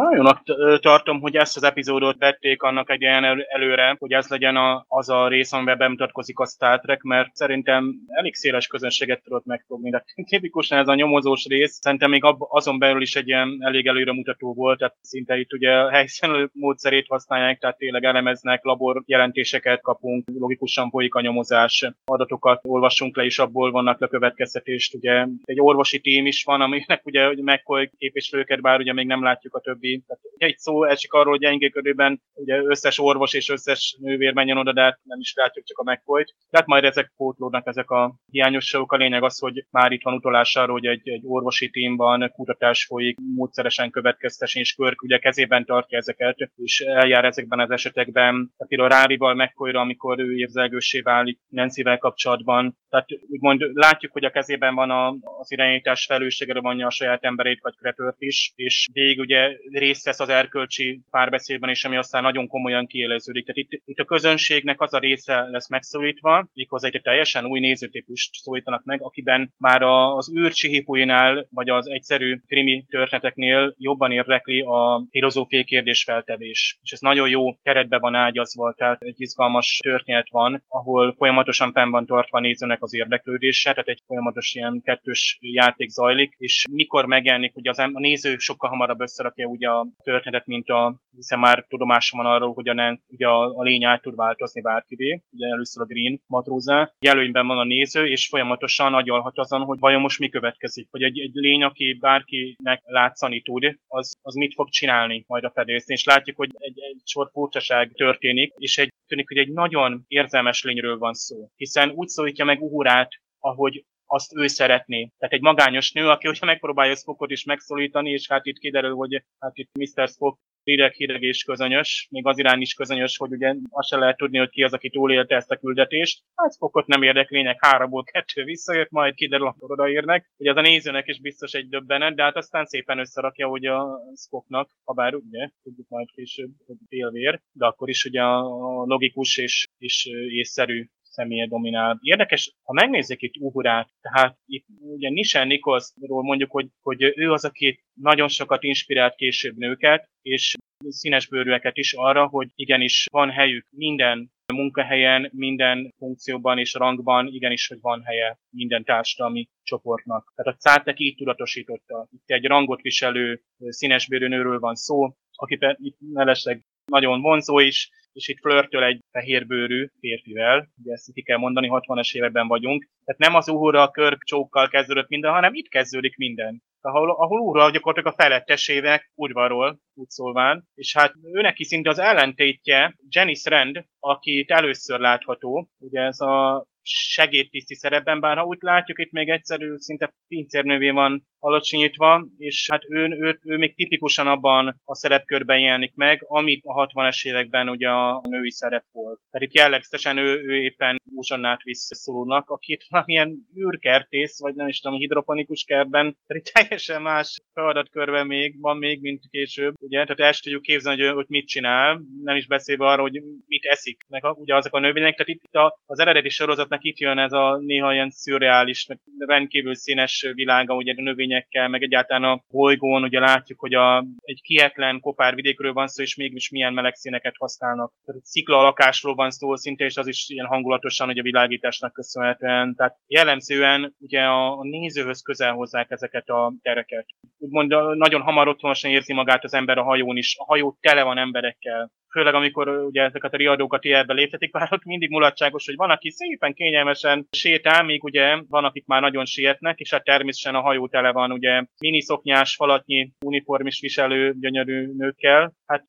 Nagyon tartom, hogy ezt az epizódot vették annak egy ilyen előre, hogy ez legyen a, az a rész, amiben bemutatkozik a Star Trek, mert szerintem elég széles közönséget tudott megfogni. De tipikusan ez a nyomozós rész, szerintem még azon belül is egy ilyen elég előre mutató volt, tehát szinte itt ugye a módszerét használják, tehát tényleg elemeznek, labor jelentéseket kapunk, logikusan folyik a nyomozás, adatokat olvassunk le, és abból vannak le következtetést. Ugye egy orvosi tím is van, aminek ugye McCoy képviselőket, bár ugye még nem látjuk a többi tehát egy szó esik arról, hogy gyengéködőben ugye összes orvos és összes nővér menjen oda, de hát nem is látjuk csak a megfolyt. Tehát majd ezek pótlódnak, ezek a hiányosságok. A lényeg az, hogy már itt van utolásáról, hogy egy, egy orvosi tímban kutatás folyik, módszeresen következtetés, Körk ugye kezében tartja ezeket, és eljár ezekben az esetekben. Tehát például Rárival megfolyra, amikor ő érzelgősé válik Nancy-vel kapcsolatban. Tehát úgymond látjuk, hogy a kezében van a, az irányítás felelősségre vonja a saját emberét vagy kretört is, és végig ugye részt vesz az erkölcsi párbeszédben, és ami aztán nagyon komolyan kiéleződik. Tehát itt, itt a közönségnek az a része lesz megszólítva, méghozzá egy teljesen új nézőtípust szólítanak meg, akiben már az űrcsihipúinál, vagy az egyszerű krimi történeteknél jobban érdekli a filozófiai kérdésfeltevés. És ez nagyon jó keretbe van ágyazva, tehát egy izgalmas történet van, ahol folyamatosan fenn van tartva a nézőnek az érdeklődése, tehát egy folyamatos ilyen kettős játék zajlik, és mikor megjelenik, hogy az a néző sokkal hamarabb összerakja ugye a történetet, mint a, hiszen már tudomásom van arról, hogy a, ugye a, a lény át tud változni bárkivé, ugye először a Green matrózá, jelölőnyben van a néző, és folyamatosan agyalhat azon, hogy vajon most mi következik, hogy egy, egy lény, aki bárkinek látszani tud, az, az mit fog csinálni majd a fedélzén, és látjuk, hogy egy, egy sor furcsaság történik, és egy tűnik, hogy egy nagyon érzelmes lényről van szó, hiszen úgy szólítja meg Uhurát, ahogy azt ő szeretné. Tehát egy magányos nő, aki hogyha megpróbálja Spockot is megszólítani, és hát itt kiderül, hogy hát itt Mr. Spock hideg, hideg és közönyös, még az irány is közönyös, hogy ugye azt se lehet tudni, hogy ki az, aki túlélte ezt a küldetést. Hát Spockot nem érdeklények, háromból kettő visszajött, majd kiderül, akkor odaérnek. Ugye az a nézőnek is biztos egy döbbenet, de hát aztán szépen összerakja, hogy a Spocknak, ha bár ugye, tudjuk majd később, hogy félvér, de akkor is ugye a logikus és, és észszerű személye dominál. Érdekes, ha megnézzük itt Uhurát, tehát itt ugye Nishan Nicholsról mondjuk, hogy, hogy ő az, aki nagyon sokat inspirált később nőket, és színes bőrűeket is arra, hogy igenis van helyük minden munkahelyen, minden funkcióban és rangban, igenis, hogy van helye minden társadalmi csoportnak. Tehát a Cátek így tudatosította. Itt egy rangot viselő színesbőrű nőről van szó, aki itt mellesleg nagyon vonzó is, és itt flörtöl egy fehérbőrű férfivel, ugye ezt ki kell mondani, 60-as években vagyunk. Tehát nem az uhura, körk, csókkal kezdődött minden, hanem itt kezdődik minden ahol, ahol úrral gyakorlatilag a felettesével udvarról, úgy szólván, és hát őnek is szinte az ellentétje Janice Rand, akit először látható, ugye ez a segédtiszti szerepben, bár ha úgy látjuk, itt még egyszerű, szinte pincérnővé van alacsonyítva, és hát ő, ő, ő még tipikusan abban a szerepkörben jelenik meg, amit a 60-es években ugye a női szerep volt. Tehát itt jellegzetesen ő, ő éppen Uzsannát visszaszólónak, akit valamilyen űrkertész, vagy nem is tudom, hidroponikus kertben, tehát itt teljesen más feladatkörben még van még, mint később. Ugye, tehát el tudjuk képzelni, hogy, hogy mit csinál, nem is beszélve arról, hogy mit eszik, meg a, ugye azok a növények, tehát itt a, az eredeti sorozatnak itt jön ez a néha ilyen szürreális, rendkívül színes világa, ugye a növény növényekkel, meg egyáltalán a bolygón, ugye látjuk, hogy a, egy kietlen kopár vidékről van szó, és mégis milyen meleg színeket használnak. Tehát szikla lakásról van szó szinte, és az is ilyen hangulatosan hogy a világításnak köszönhetően. Tehát jellemzően ugye a, a nézőhöz közel hozzák ezeket a tereket. Úgymond nagyon hamar otthonosan érzi magát az ember a hajón is. A hajó tele van emberekkel főleg amikor ugye ezeket a riadókat ilyenbe léptetik, bár ott mindig mulatságos, hogy van, aki szépen kényelmesen sétál, még ugye van, akik már nagyon sietnek, és hát természetesen a hajó tele van ugye miniszoknyás, falatnyi uniformis viselő gyönyörű nőkkel. Hát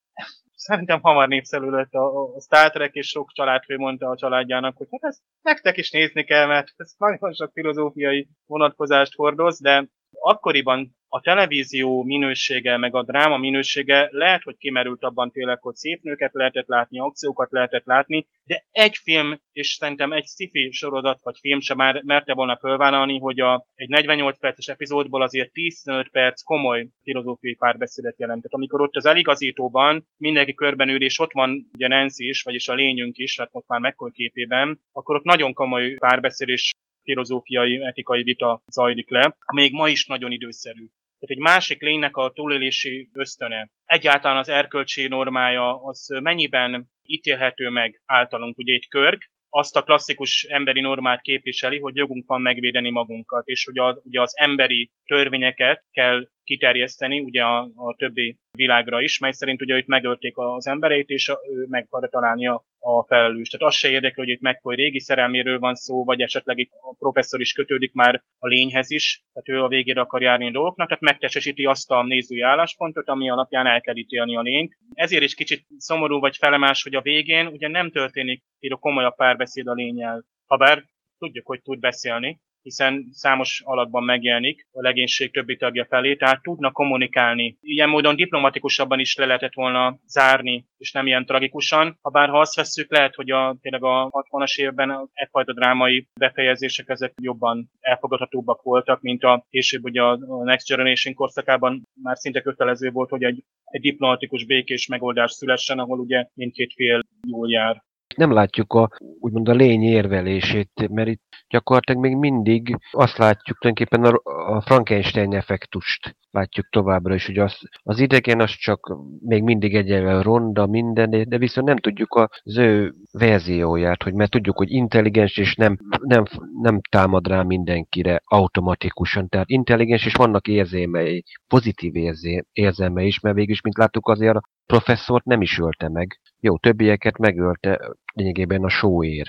szerintem hamar népszerű lett a, a Star Trek, és sok családfő mondta a családjának, hogy hát ezt nektek is nézni kell, mert ez nagyon sok filozófiai vonatkozást hordoz, de akkoriban a televízió minősége, meg a dráma minősége lehet, hogy kimerült abban tényleg, hogy szép nőket lehetett látni, akciókat lehetett látni, de egy film, és szerintem egy sci sorozat vagy film sem már merte volna fölvállalni, hogy a, egy 48 perces epizódból azért 15 perc komoly filozófiai párbeszédet jelentett. Amikor ott az eligazítóban mindenki körben ül, és ott van ugye Nancy is, vagyis a lényünk is, hát most már mekkor képében, akkor ott nagyon komoly párbeszéd filozófiai, etikai vita zajlik le, még ma is nagyon időszerű. Tehát egy másik lénynek a túlélési ösztöne, egyáltalán az erkölcsi normája, az mennyiben ítélhető meg általunk, ugye egy körk, azt a klasszikus emberi normát képviseli, hogy jogunk van megvédeni magunkat, és hogy az, ugye az emberi törvényeket kell kiterjeszteni ugye a, a többi világra is, mely szerint ugye itt megölték az embereit, és ő meg akarja találni a, a felelős. Tehát az se érdekel, hogy itt McCoy régi szerelméről van szó, vagy esetleg itt a professzor is kötődik már a lényhez is, tehát ő a végére akar járni a dolgoknak, tehát megtestesíti azt a nézői álláspontot, ami alapján el kell ítélni a lényt. Ezért is kicsit szomorú vagy felemás, hogy a végén ugye nem történik a komolyabb párbeszéd a lényel. Habár tudjuk, hogy tud beszélni, hiszen számos alakban megjelenik a legénység többi tagja felé, tehát tudna kommunikálni. Ilyen módon diplomatikusabban is le lehetett volna zárni, és nem ilyen tragikusan. Ha bár ha azt vesszük, lehet, hogy a, tényleg a 60-as évben egyfajta drámai befejezések ezek jobban elfogadhatóbbak voltak, mint a később ugye a Next Generation korszakában már szinte kötelező volt, hogy egy, egy diplomatikus békés megoldás szülessen, ahol ugye mindkét fél jól jár nem látjuk a, úgymond a lény érvelését, mert itt gyakorlatilag még mindig azt látjuk tulajdonképpen a, a Frankenstein effektust látjuk továbbra is, hogy az, az idegen az csak még mindig egyenlően ronda minden, de viszont nem tudjuk az ő verzióját, hogy mert tudjuk, hogy intelligens és nem, nem, nem támad rá mindenkire automatikusan, tehát intelligens és vannak érzémei, pozitív érzé, érzelmei is, mert végül is, mint láttuk, azért professzort nem is ölte meg. Jó, többieket megölte lényegében a sóér.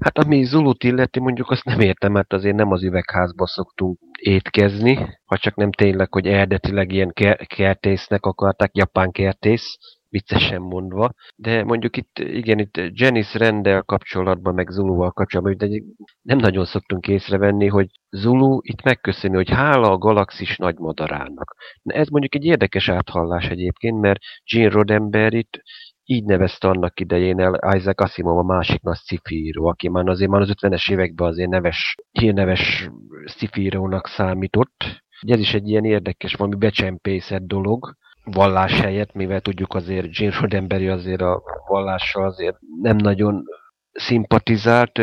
Hát ami Zulut illeti, mondjuk azt nem értem, mert azért nem az üvegházba szoktunk étkezni, ha csak nem tényleg, hogy eredetileg ilyen kertésznek akarták, japán kertész, viccesen mondva, de mondjuk itt, igen, itt Janice Rendel kapcsolatban, meg Zuluval kapcsolatban, de nem nagyon szoktunk észrevenni, hogy Zulu itt megköszöni, hogy hála a galaxis nagymadarának. Na ez mondjuk egy érdekes áthallás egyébként, mert Gene Roddenberry itt így nevezte annak idején el Isaac Asimov a másik nagy sci író, aki már azért már az 50-es években azért neves, hírneves sci írónak számított. Ez is egy ilyen érdekes, valami becsempészett dolog, vallás helyett, mivel tudjuk azért Gene Roddenberry azért a vallással azért nem nagyon szimpatizált,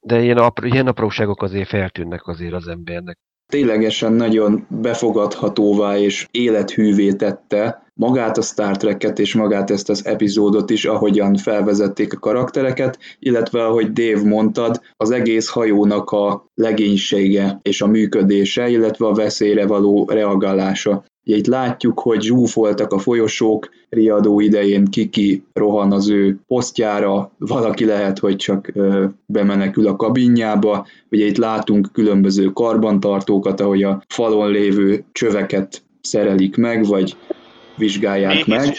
de ilyen, apró, ilyen apróságok azért feltűnnek azért az embernek. Ténylegesen nagyon befogadhatóvá és élethűvé tette magát a Star Trek-et és magát ezt az epizódot is, ahogyan felvezették a karaktereket, illetve ahogy Dave mondtad, az egész hajónak a legénysége és a működése, illetve a veszélyre való reagálása. Ugye itt látjuk, hogy zsúfoltak a folyosók, riadó idején kiki rohan az ő posztjára, valaki lehet, hogy csak bemenekül a kabinjába. Ugye itt látunk különböző karbantartókat, ahogy a falon lévő csöveket szerelik meg, vagy vizsgálják Még meg.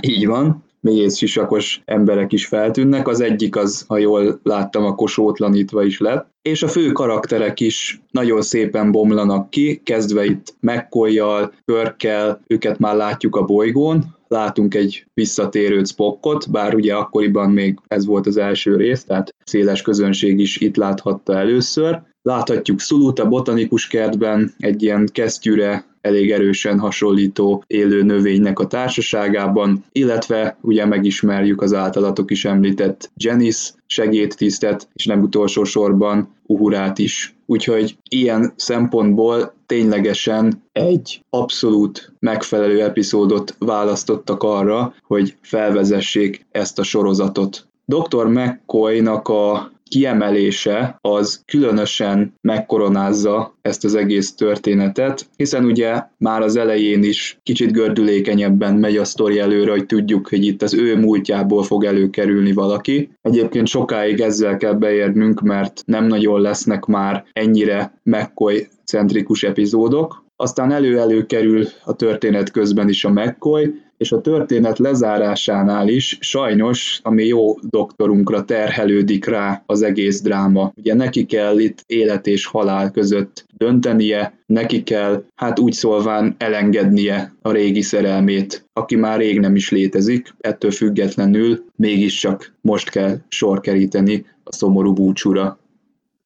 Így van méhészsisakos emberek is feltűnnek. Az egyik az, ha jól láttam, a kosótlanítva is lett. És a fő karakterek is nagyon szépen bomlanak ki, kezdve itt McCoy-jal, Körkkel, őket már látjuk a bolygón, látunk egy visszatérő Spockot, bár ugye akkoriban még ez volt az első rész, tehát széles közönség is itt láthatta először. Láthatjuk Szulut a botanikus kertben, egy ilyen kesztyűre elég erősen hasonlító élő növénynek a társaságában, illetve ugye megismerjük az általatok is említett Janice segédtisztet, és nem utolsó sorban Uhurát is. Úgyhogy ilyen szempontból ténylegesen egy abszolút megfelelő epizódot választottak arra, hogy felvezessék ezt a sorozatot. Dr. McCoy-nak a kiemelése az különösen megkoronázza ezt az egész történetet, hiszen ugye már az elején is kicsit gördülékenyebben megy a sztori előre, hogy tudjuk, hogy itt az ő múltjából fog előkerülni valaki. Egyébként sokáig ezzel kell beérnünk, mert nem nagyon lesznek már ennyire McCoy centrikus epizódok. Aztán elő-elő kerül a történet közben is a McCoy, és a történet lezárásánál is sajnos ami jó doktorunkra terhelődik rá az egész dráma. Ugye neki kell itt élet és halál között döntenie, neki kell, hát úgy szólván elengednie a régi szerelmét, aki már rég nem is létezik, ettől függetlenül mégiscsak most kell sor keríteni a szomorú búcsúra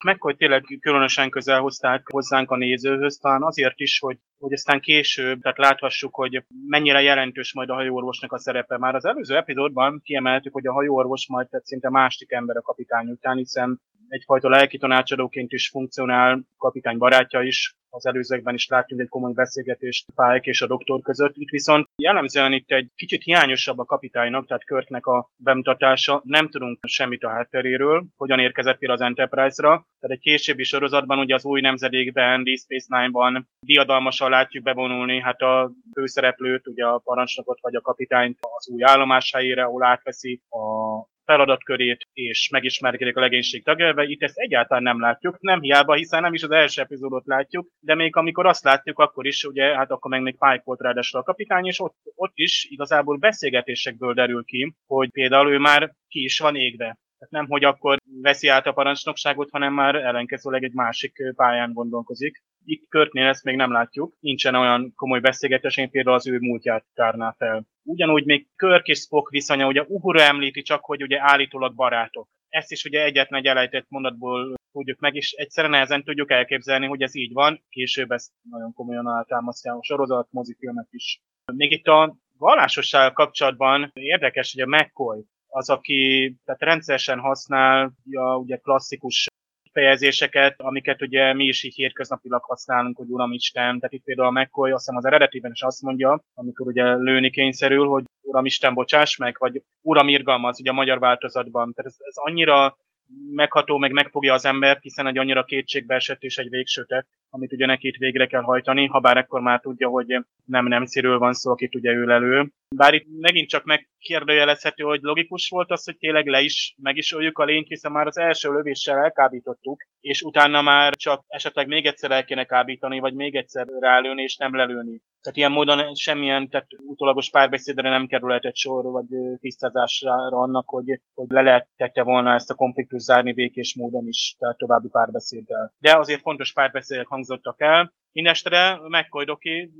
meg, hogy tényleg különösen közel hozták hozzánk a nézőhöz, talán azért is, hogy, hogy aztán később, tehát láthassuk, hogy mennyire jelentős majd a hajóorvosnak a szerepe. Már az előző epizódban kiemeltük, hogy a hajóorvos majd tehát szinte másik ember a kapitány után, hiszen egyfajta lelki tanácsadóként is funkcionál, kapitány barátja is, az előzőkben is láttunk egy komoly beszélgetést Pike és a doktor között. Itt viszont jellemzően itt egy kicsit hiányosabb a kapitánynak, tehát Körtnek a bemutatása. Nem tudunk semmit a hátteréről, hogyan érkezett például az Enterprise-ra. Tehát egy későbbi sorozatban, ugye az új nemzedékben, Deep Space Nine-ban diadalmasan látjuk bevonulni hát a főszereplőt, ugye a parancsnokot vagy a kapitányt az új állomás helyére, ahol átveszi a feladatkörét, és megismerkedik a legénység tagjával. Itt ezt egyáltalán nem látjuk, nem hiába, hiszen nem is az első epizódot látjuk, de még amikor azt látjuk, akkor is, ugye, hát akkor meg még Pike volt ráadásul a kapitány, és ott, ott is igazából beszélgetésekből derül ki, hogy például ő már ki is van égve. Tehát nem, hogy akkor veszi át a parancsnokságot, hanem már ellenkezőleg egy másik pályán gondolkozik. Itt Körtnél ezt még nem látjuk, nincsen olyan komoly beszélgetés, én például az ő múltját tárná fel. Ugyanúgy még Körk és Spock viszonya, ugye Uhura említi csak, hogy ugye állítólag barátok. Ezt is ugye egyetlen egy elejtett mondatból tudjuk meg, és egyszerűen ezen tudjuk elképzelni, hogy ez így van. Később ezt nagyon komolyan általmaztál a sorozat, mozifilmet is. Még itt a vallásosság kapcsolatban érdekes, hogy a McCoy az, aki tehát rendszeresen használja ugye klasszikus kifejezéseket, amiket ugye mi is így hétköznapilag használunk, hogy Uram Isten, tehát itt például a McCoy azt hiszem az eredetiben is azt mondja, amikor ugye lőni kényszerül, hogy Uram Isten, bocsáss meg, vagy Uram irgalmaz, ugye a magyar változatban. Tehát ez, ez annyira megható, meg megfogja az embert, hiszen egy annyira kétségbe esett és egy végsőtet, amit ugye neki itt végre kell hajtani, ha bár ekkor már tudja, hogy nem nem szíről van szó, akit ugye ül elő. Bár itt megint csak megkérdőjelezhető, hogy logikus volt az, hogy tényleg le is, meg is öljük a lényt, hiszen már az első lövéssel elkábítottuk, és utána már csak esetleg még egyszer el kéne kábítani, vagy még egyszer rálőni, és nem lelőni. Tehát ilyen módon semmilyen tehát utólagos párbeszédre nem kerülhetett sor, vagy tisztázásra annak, hogy, hogy le lehetette volna ezt a konfliktus zárni békés módon is, tehát további párbeszéddel. De azért fontos párbeszédek hangzottak el, Mindestre McCoy Doki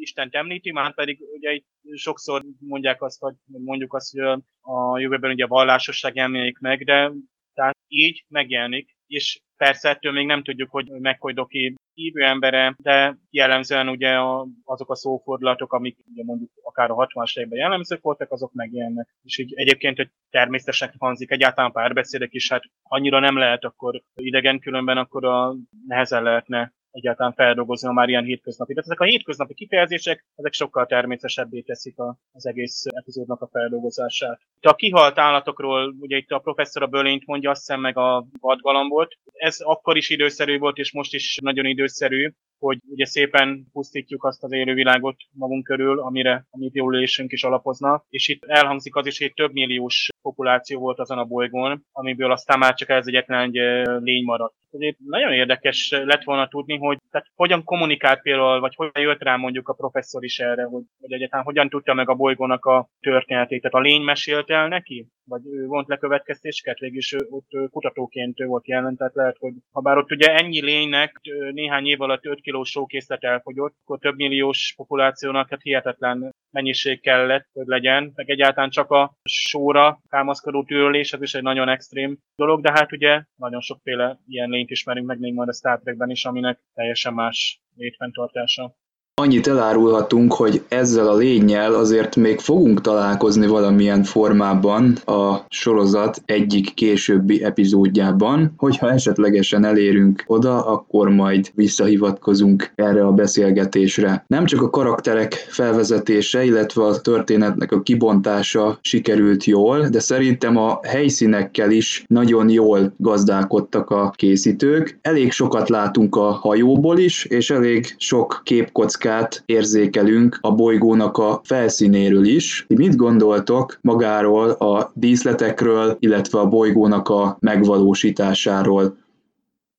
Istent említi, már pedig ugye itt sokszor mondják azt, hogy mondjuk azt, hogy a jövőben ugye a vallásosság jelenik meg, de tehát így megjelenik, és persze ettől még nem tudjuk, hogy McCoy Doki hívő embere, de jellemzően ugye azok a szófordulatok, amik ugye mondjuk akár a 60-as években jellemzők voltak, azok megjelennek. És így egyébként, hogy természetesen hangzik egyáltalán párbeszédek is, hát annyira nem lehet akkor idegen, különben akkor a, nehezen lehetne egyáltalán feldolgozni már ilyen hétköznapi. Tehát ezek a hétköznapi kifejezések, ezek sokkal természetesebbé teszik a, az egész epizódnak a feldolgozását. Itt a kihalt állatokról, ugye itt a professzor a Bölényt mondja, azt hiszem meg a vadgalambot. Ez akkor is időszerű volt, és most is nagyon időszerű. Hogy ugye szépen pusztítjuk azt az élővilágot magunk körül, amire a mi élésünk is alapozna, és itt elhangzik az is, hogy több milliós populáció volt azon a bolygón, amiből aztán már csak ez egyetlen egy lény maradt. Ezért nagyon érdekes lett volna tudni, hogy tehát hogyan kommunikált például, vagy hogyan jött rá mondjuk a professzor is erre, hogy, hogy egyáltalán hogyan tudta meg a bolygónak a történetét. Tehát a lény mesélte el neki? Vagy ő vont le következtéseket? Végülis ott kutatóként ő volt jelen, tehát lehet, hogy ha bár ott ugye ennyi lénynek néhány év alatt 5 kilós sókészlet elfogyott, akkor több milliós populációnak hát hihetetlen mennyiség kellett, hogy legyen, meg egyáltalán csak a sóra támaszkodó tűrölés, ez is egy nagyon extrém dolog, de hát ugye nagyon sokféle ilyen lényt ismerünk meg még majd a Star Trekben is, aminek teljesen más létfenntartása. Annyit elárulhatunk, hogy ezzel a lényel azért még fogunk találkozni valamilyen formában a sorozat egyik későbbi epizódjában. Hogyha esetlegesen elérünk oda, akkor majd visszahivatkozunk erre a beszélgetésre. Nem csak a karakterek felvezetése, illetve a történetnek a kibontása sikerült jól, de szerintem a helyszínekkel is nagyon jól gazdálkodtak a készítők. Elég sokat látunk a hajóból is, és elég sok képkockát kockát érzékelünk a bolygónak a felszínéről is. Mit gondoltok magáról a díszletekről, illetve a bolygónak a megvalósításáról?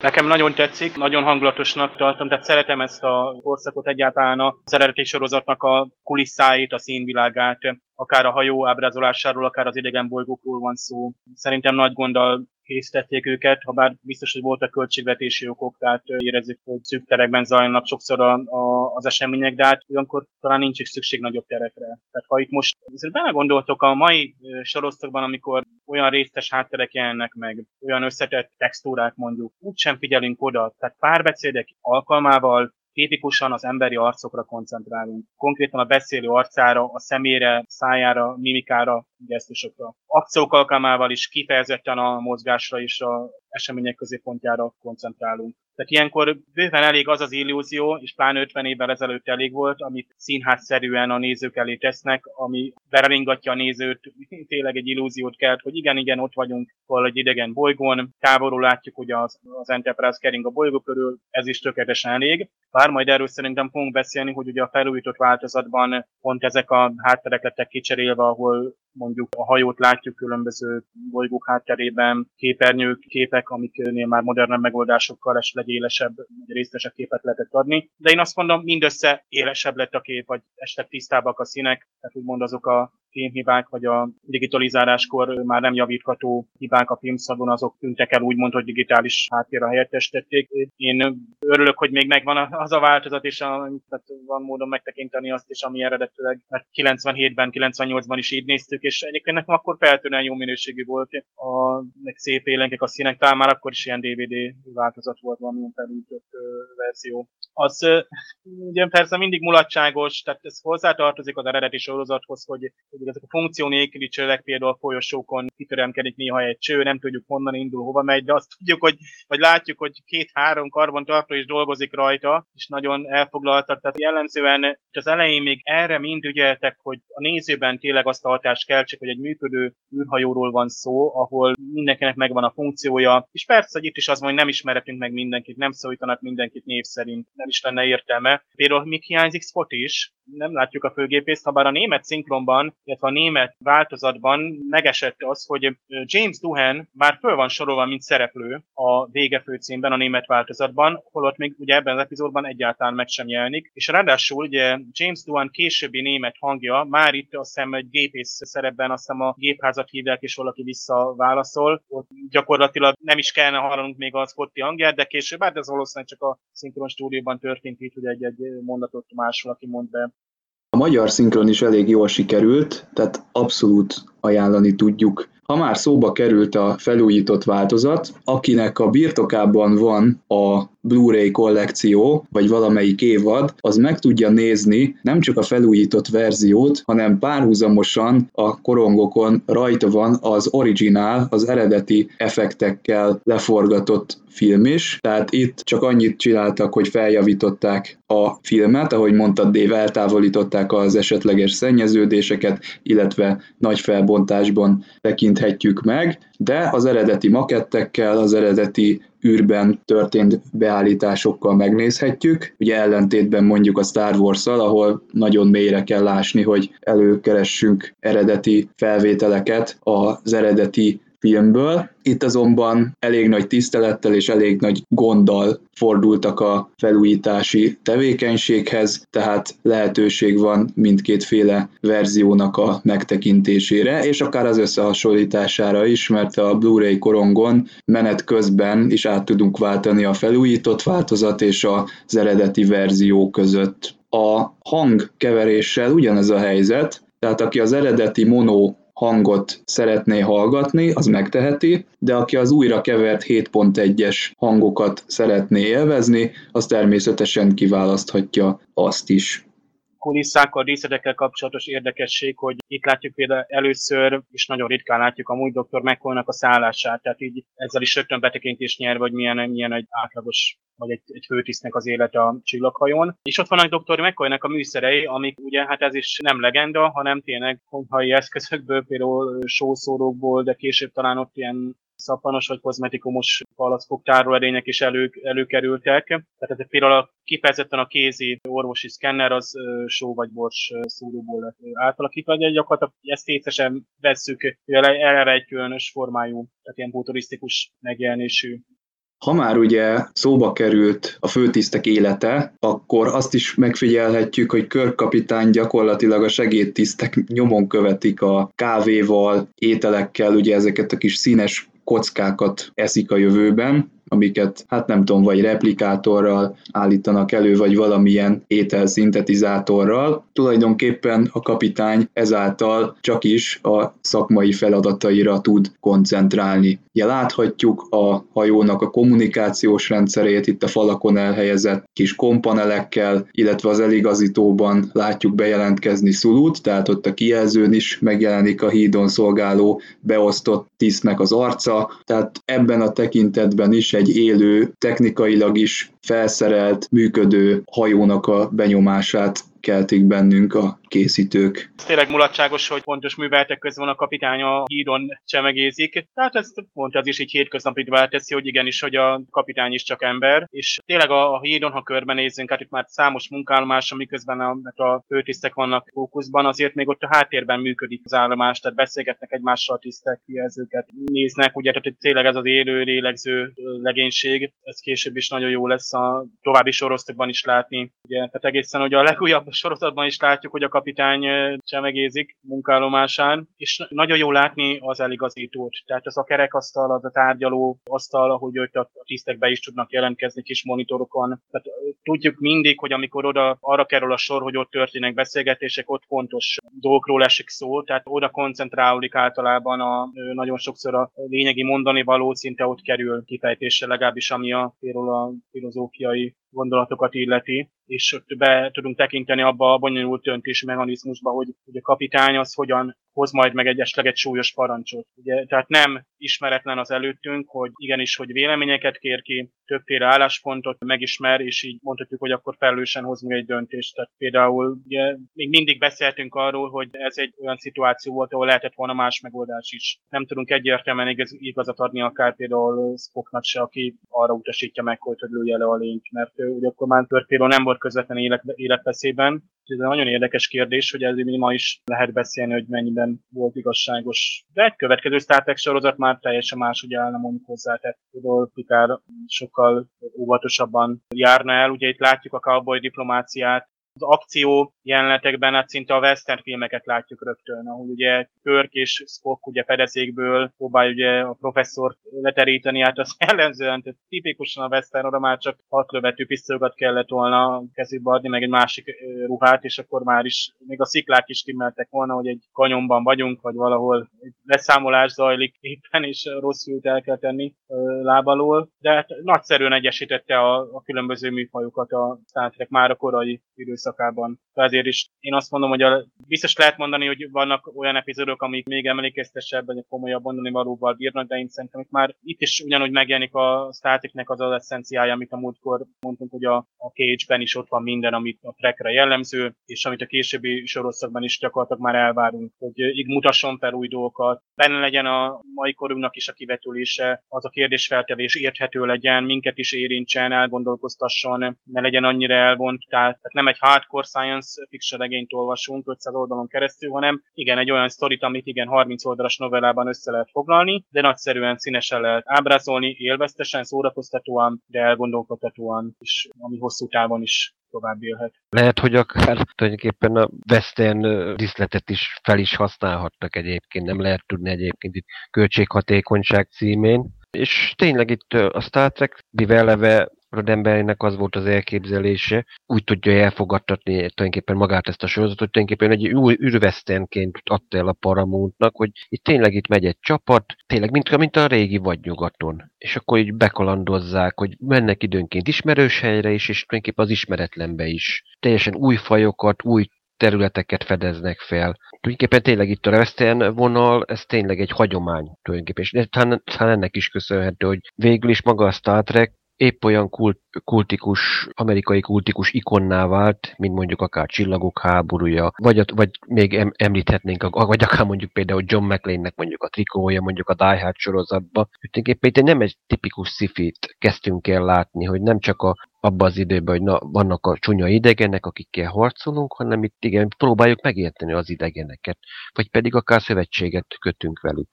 Nekem nagyon tetszik, nagyon hangulatosnak tartom, tehát szeretem ezt a korszakot egyáltalán az eredeti sorozatnak a kulisszáit, a színvilágát, akár a hajó ábrázolásáról, akár az idegen bolygókról van szó. Szerintem nagy gonddal készítették őket, ha bár biztos, hogy voltak költségvetési okok, tehát érezzük, hogy szűk terekben zajlanak sokszor a, a, az események, de hát olyankor talán nincs is szükség nagyobb terekre. Tehát ha itt most bele gondoltok a mai sorozatokban, amikor olyan részes hátterek jelennek meg, olyan összetett textúrák mondjuk, úgysem figyelünk oda, tehát párbeszédek alkalmával tipikusan az emberi arcokra koncentrálunk. Konkrétan a beszélő arcára, a szemére, szájára, mimikára, gesztusokra. Akciók alkalmával is kifejezetten a mozgásra és a események középpontjára koncentrálunk. Tehát ilyenkor bőven elég az az illúzió, és pláne 50 évvel ezelőtt elég volt, amit színházszerűen a nézők elé tesznek, ami beringatja a nézőt, tényleg egy illúziót kelt, hogy igen, igen, ott vagyunk valahogy idegen bolygón, távolról látjuk, hogy az, az Enterprise kering a bolygó körül, ez is tökéletesen elég. Bár majd erről szerintem fogunk beszélni, hogy ugye a felújított változatban pont ezek a hátterek lettek kicserélve, ahol mondjuk a hajót látjuk különböző bolygók hátterében, képernyők, képek, amiknél már modern megoldásokkal esetleg élesebb, részesebb képet lehetett adni. De én azt mondom, mindössze élesebb lett a kép, vagy esetleg tisztábbak a színek, tehát úgymond azok a filmhibák, vagy a digitalizáláskor már nem javítható hibák a filmszagon, azok tűntek el úgymond, hogy digitális háttérre helyettesítették. Én örülök, hogy még megvan az a változat, és a, tehát van módon megtekinteni azt is, ami eredetileg, mert 97-ben, 98-ban is így néztük, és egyébként nekem akkor feltűnően jó minőségű volt, a, meg szép élenkek a színek, talán már akkor is ilyen DVD változat volt valamilyen felújított verzió. Az ugye persze mindig mulatságos, tehát ez hozzátartozik az eredeti sorozathoz, hogy, hogy ezek a funkció nélküli csövek például folyosókon kitöremkedik néha egy cső, nem tudjuk honnan indul, hova megy, de azt tudjuk, hogy, vagy látjuk, hogy két-három karbantartó is dolgozik rajta, és nagyon elfoglaltak. Tehát jellemzően az elején még erre mind ügyeltek, hogy a nézőben tényleg azt a hatást keltsek, hogy egy működő űrhajóról van szó, ahol mindenkinek megvan a funkciója, és persze, hogy itt is az van, hogy nem ismerhetünk meg mindenkit, nem szólítanak mindenkit név szerint, nem is lenne értelme. Például még hiányzik Spot is, nem látjuk a főgépészt, ha bár a német szinkronban, illetve a német változatban megesett az, hogy James Duhan már föl van sorolva, mint szereplő a vége főcímben a német változatban, holott még ugye ebben az epizódban egyáltalán meg sem jelenik, és ráadásul ugye James Duhan későbbi német hangja már itt azt hiszem egy gépész szerepben azt hiszem a gépházat hívják, és valaki visszaválaszol. Ott gyakorlatilag nem is kellene hallanunk még az Scotty hangját, de később, hát ez valószínűleg csak a szinkron stúdióban történt így, hogy egy-egy mondatot más valaki mond be. A magyar szinkron is elég jól sikerült, tehát abszolút ajánlani tudjuk. Ha már szóba került a felújított változat, akinek a birtokában van a Blu-ray kollekció, vagy valamelyik évad, az meg tudja nézni nem csak a felújított verziót, hanem párhuzamosan a korongokon rajta van az originál, az eredeti effektekkel leforgatott film is, tehát itt csak annyit csináltak, hogy feljavították a filmet, ahogy mondtad, Dave, eltávolították az esetleges szennyeződéseket, illetve nagy felbontásban tekint tekinthetjük meg, de az eredeti makettekkel, az eredeti űrben történt beállításokkal megnézhetjük. Ugye ellentétben mondjuk a Star wars ahol nagyon mélyre kell lásni, hogy előkeressünk eredeti felvételeket az eredeti filmből. Itt azonban elég nagy tisztelettel és elég nagy gonddal fordultak a felújítási tevékenységhez, tehát lehetőség van mindkétféle verziónak a megtekintésére, és akár az összehasonlítására is, mert a Blu-ray korongon menet közben is át tudunk váltani a felújított változat és az eredeti verzió között. A hangkeveréssel ugyanez a helyzet, tehát aki az eredeti mono hangot szeretné hallgatni, az megteheti, de aki az újra kevert 7.1-es hangokat szeretné élvezni, az természetesen kiválaszthatja azt is kulisszákkal, díszletekkel kapcsolatos érdekesség, hogy itt látjuk például először, és nagyon ritkán látjuk a múlt doktor mccoy a szállását, tehát így ezzel is rögtön betekintés nyer, vagy milyen, milyen egy átlagos vagy egy, egy főtisztnek az élet a csillaghajón. És ott vannak Dr. mccoy a műszerei, amik ugye, hát ez is nem legenda, hanem tényleg konyhai eszközökből, például sószórókból, de később talán ott ilyen szappanos vagy kozmetikumos palackok, tárolóerények is elő, előkerültek. Tehát ez például a, kifejezetten a kézi orvosi szkenner az só vagy bors szúróból átalakítva, de gyakorlatilag ezt tétesen vesszük, mivel eleve egy különös formájú, tehát ilyen futurisztikus megjelenésű ha már ugye szóba került a főtisztek élete, akkor azt is megfigyelhetjük, hogy körkapitány gyakorlatilag a segédtisztek nyomon követik a kávéval, ételekkel, ugye ezeket a kis színes kockákat eszik a jövőben, amiket hát nem tudom, vagy replikátorral állítanak elő, vagy valamilyen ételszintetizátorral. Tulajdonképpen a kapitány ezáltal csak is a szakmai feladataira tud koncentrálni. Ugye láthatjuk a hajónak a kommunikációs rendszerét, itt a falakon elhelyezett kis kompanelekkel, illetve az eligazítóban látjuk bejelentkezni Szulut, tehát ott a kijelzőn is megjelenik a hídon szolgáló beosztott tisztnek az arca, tehát ebben a tekintetben is egy élő, technikailag is felszerelt, működő hajónak a benyomását keltik bennünk a készítők. Ez tényleg mulatságos, hogy pontos műveletek közben van a kapitány a hídon csemegézik. Tehát ez pont az is egy hétköznapi teszi, hogy igenis, hogy a kapitány is csak ember. És tényleg a, a hídon, ha körbenézzünk, hát itt már számos munkállomás, amiközben a, a főtisztek vannak fókuszban, azért még ott a háttérben működik az állomás, tehát beszélgetnek egymással a tisztek, kijelzőket néznek, ugye, tehát tényleg ez az élő, lélegző legénység, ez később is nagyon jó lesz a további sorosztokban is látni. Ugye, tehát egészen ugye a legújabb sorozatban is látjuk, hogy a kapitány csemegézik munkállomásán, és nagyon jó látni az eligazítót. Tehát ez a kerekasztal, az a tárgyaló asztal, ahogy ott a tisztek be is tudnak jelentkezni kis monitorokon. Tehát tudjuk mindig, hogy amikor oda arra kerül a sor, hogy ott történnek beszélgetések, ott fontos dolgokról esik szó, tehát oda koncentrálódik általában a, nagyon sokszor a lényegi mondani való szinte ott kerül kifejtésre, legalábbis ami a, például a filozófiai gondolatokat illeti, és be tudunk tekinteni abba a bonyolult döntési mechanizmusba, hogy, hogy a kapitány az hogyan hoz majd meg egy esetleg egy súlyos parancsot. Ugye, tehát nem ismeretlen az előttünk, hogy igenis, hogy véleményeket kér ki, többféle álláspontot megismer, és így mondhatjuk, hogy akkor felelősen hoz meg egy döntést. Tehát például ugye, még mindig beszéltünk arról, hogy ez egy olyan szituáció volt, ahol lehetett volna más megoldás is. Nem tudunk egyértelműen igaz, igazat adni akár például Spocknak se, aki arra utasítja meg, hogy lője le a lényt, mert ugye akkor már például nem volt közvetlen élet, életveszélyben. Ez egy nagyon érdekes kérdés, hogy ez ma is lehet beszélni, hogy mennyiben volt igazságos. De egy következő Star Trek sorozat már teljesen máshogy állna mondjuk hozzá, tehát például Picard sokkal óvatosabban járna el. Ugye itt látjuk a cowboy diplomáciát, az akció jelenetekben hát szinte a western filmeket látjuk rögtön, ahol ugye Körk és Spock ugye fedezékből próbálja ugye a professzort leteríteni, hát az ellenzően, tehát tipikusan a western, oda már csak hat lövető pisztolyokat kellett volna kezébe adni, meg egy másik ruhát, és akkor már is, még a sziklák is timmeltek volna, hogy egy kanyomban vagyunk, vagy valahol egy leszámolás zajlik éppen, és rossz ült el kell tenni lábalól, de hát nagyszerűen egyesítette a, a különböző műfajokat a Star Trek már a korai időszak korszakában. Ezért is én azt mondom, hogy a, biztos lehet mondani, hogy vannak olyan epizódok, amik még emlékeztesebben, komolyabb mondani valóval bírnak, de én szerintem itt már itt is ugyanúgy megjelenik a Star Trek-nek az adolescenciája, amit a múltkor mondtunk, hogy a, a Cage-ben is ott van minden, amit a Trekre jellemző, és amit a későbbi sorozatban is gyakorlatilag már elvárunk, hogy így mutasson fel új dolgokat, benne legyen a mai korunknak is a kivetülése, az a kérdésfeltevés érthető legyen, minket is érintsen, elgondolkoztasson, ne legyen annyira elvont, tehát, nem egy hardcore science fiction regényt olvasunk 500 oldalon keresztül, hanem igen, egy olyan sztorit, amit igen 30 oldalas novellában össze lehet foglalni, de nagyszerűen színesen lehet ábrázolni, élveztesen, szórakoztatóan, de elgondolkodhatóan, és ami hosszú távon is tovább élhet. Lehet, hogy akár tulajdonképpen a western diszletet is fel is használhatnak egyébként, nem lehet tudni egyébként itt költséghatékonyság címén. És tényleg itt a Star Trek, mivel eleve Roddenberrynek az volt az elképzelése, úgy tudja elfogadtatni tulajdonképpen magát ezt a sorozatot, tulajdonképpen egy új űrvesztenként adta el a Paramountnak, hogy itt tényleg itt megy egy csapat, tényleg mint, mint a régi vadnyugaton. És akkor így bekalandozzák, hogy mennek időnként ismerős helyre is, és tulajdonképpen az ismeretlenbe is. Teljesen új fajokat, új területeket fedeznek fel. Tulajdonképpen tényleg itt a western vonal, ez tényleg egy hagyomány tulajdonképpen, és talán, talán ennek is köszönhető, hogy végül is maga a Star Trek épp olyan kult, kultikus, amerikai kultikus ikonná vált, mint mondjuk akár Csillagok háborúja, vagy, vagy még em, említhetnénk, vagy akár mondjuk például John McLean-nek mondjuk a trikója, mondjuk a Die Hard sorozatba. Tulajdonképpen itt nem egy tipikus szifit kezdtünk el látni, hogy nem csak a, abba az időben, hogy na, vannak a csúnya idegenek, akikkel harcolunk, hanem itt igen, próbáljuk megérteni az idegeneket, vagy pedig akár szövetséget kötünk velük.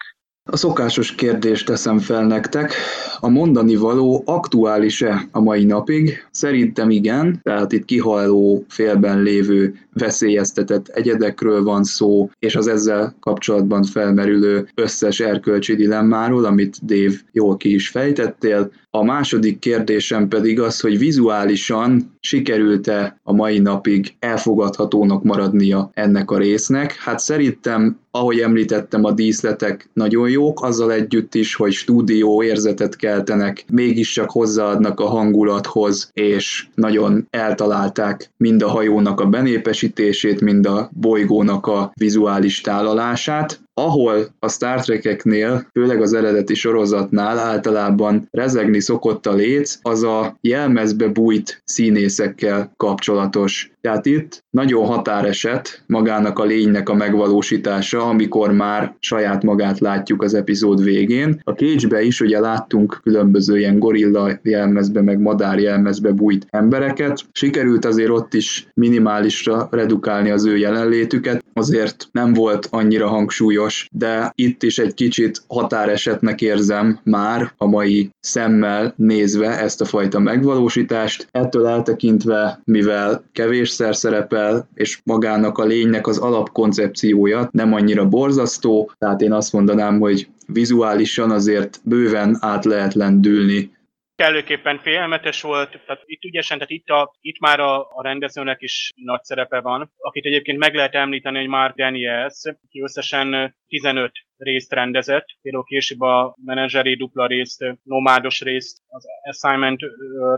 A szokásos kérdést teszem fel nektek. A mondani való aktuális-e a mai napig? Szerintem igen, tehát itt kihaló félben lévő veszélyeztetett egyedekről van szó, és az ezzel kapcsolatban felmerülő összes erkölcsi dilemmáról, amit Dave jól ki is fejtettél. A második kérdésem pedig az, hogy vizuálisan sikerült-e a mai napig elfogadhatónak maradnia ennek a résznek. Hát szerintem, ahogy említettem, a díszletek nagyon jók, azzal együtt is, hogy stúdió érzetet keltenek, mégiscsak hozzáadnak a hangulathoz, és nagyon eltalálták mind a hajónak a benépesítését, mind a bolygónak a vizuális tálalását ahol a Star Trek-eknél, főleg az eredeti sorozatnál általában rezegni szokott a léc, az a jelmezbe bújt színészekkel kapcsolatos. Tehát itt nagyon határeset magának a lénynek a megvalósítása, amikor már saját magát látjuk az epizód végén. A cage is ugye láttunk különböző ilyen gorilla jelmezbe, meg madár jelmezbe bújt embereket. Sikerült azért ott is minimálisra redukálni az ő jelenlétüket, azért nem volt annyira hangsúlyos, de itt is egy kicsit határesetnek érzem már a mai szemmel nézve ezt a fajta megvalósítást. Ettől eltekintve, mivel kevésszer szerepel, és magának a lénynek az alapkoncepciója nem annyira borzasztó, tehát én azt mondanám, hogy vizuálisan azért bőven át lehet lendülni kellőképpen félelmetes volt, tehát itt ügyesen, tehát itt, a, itt már a, a rendezőnek is nagy szerepe van, akit egyébként meg lehet említeni, hogy Mark Daniels, aki összesen 15 részt rendezett, például később a menedzseri dupla részt, nomádos részt, az Assignment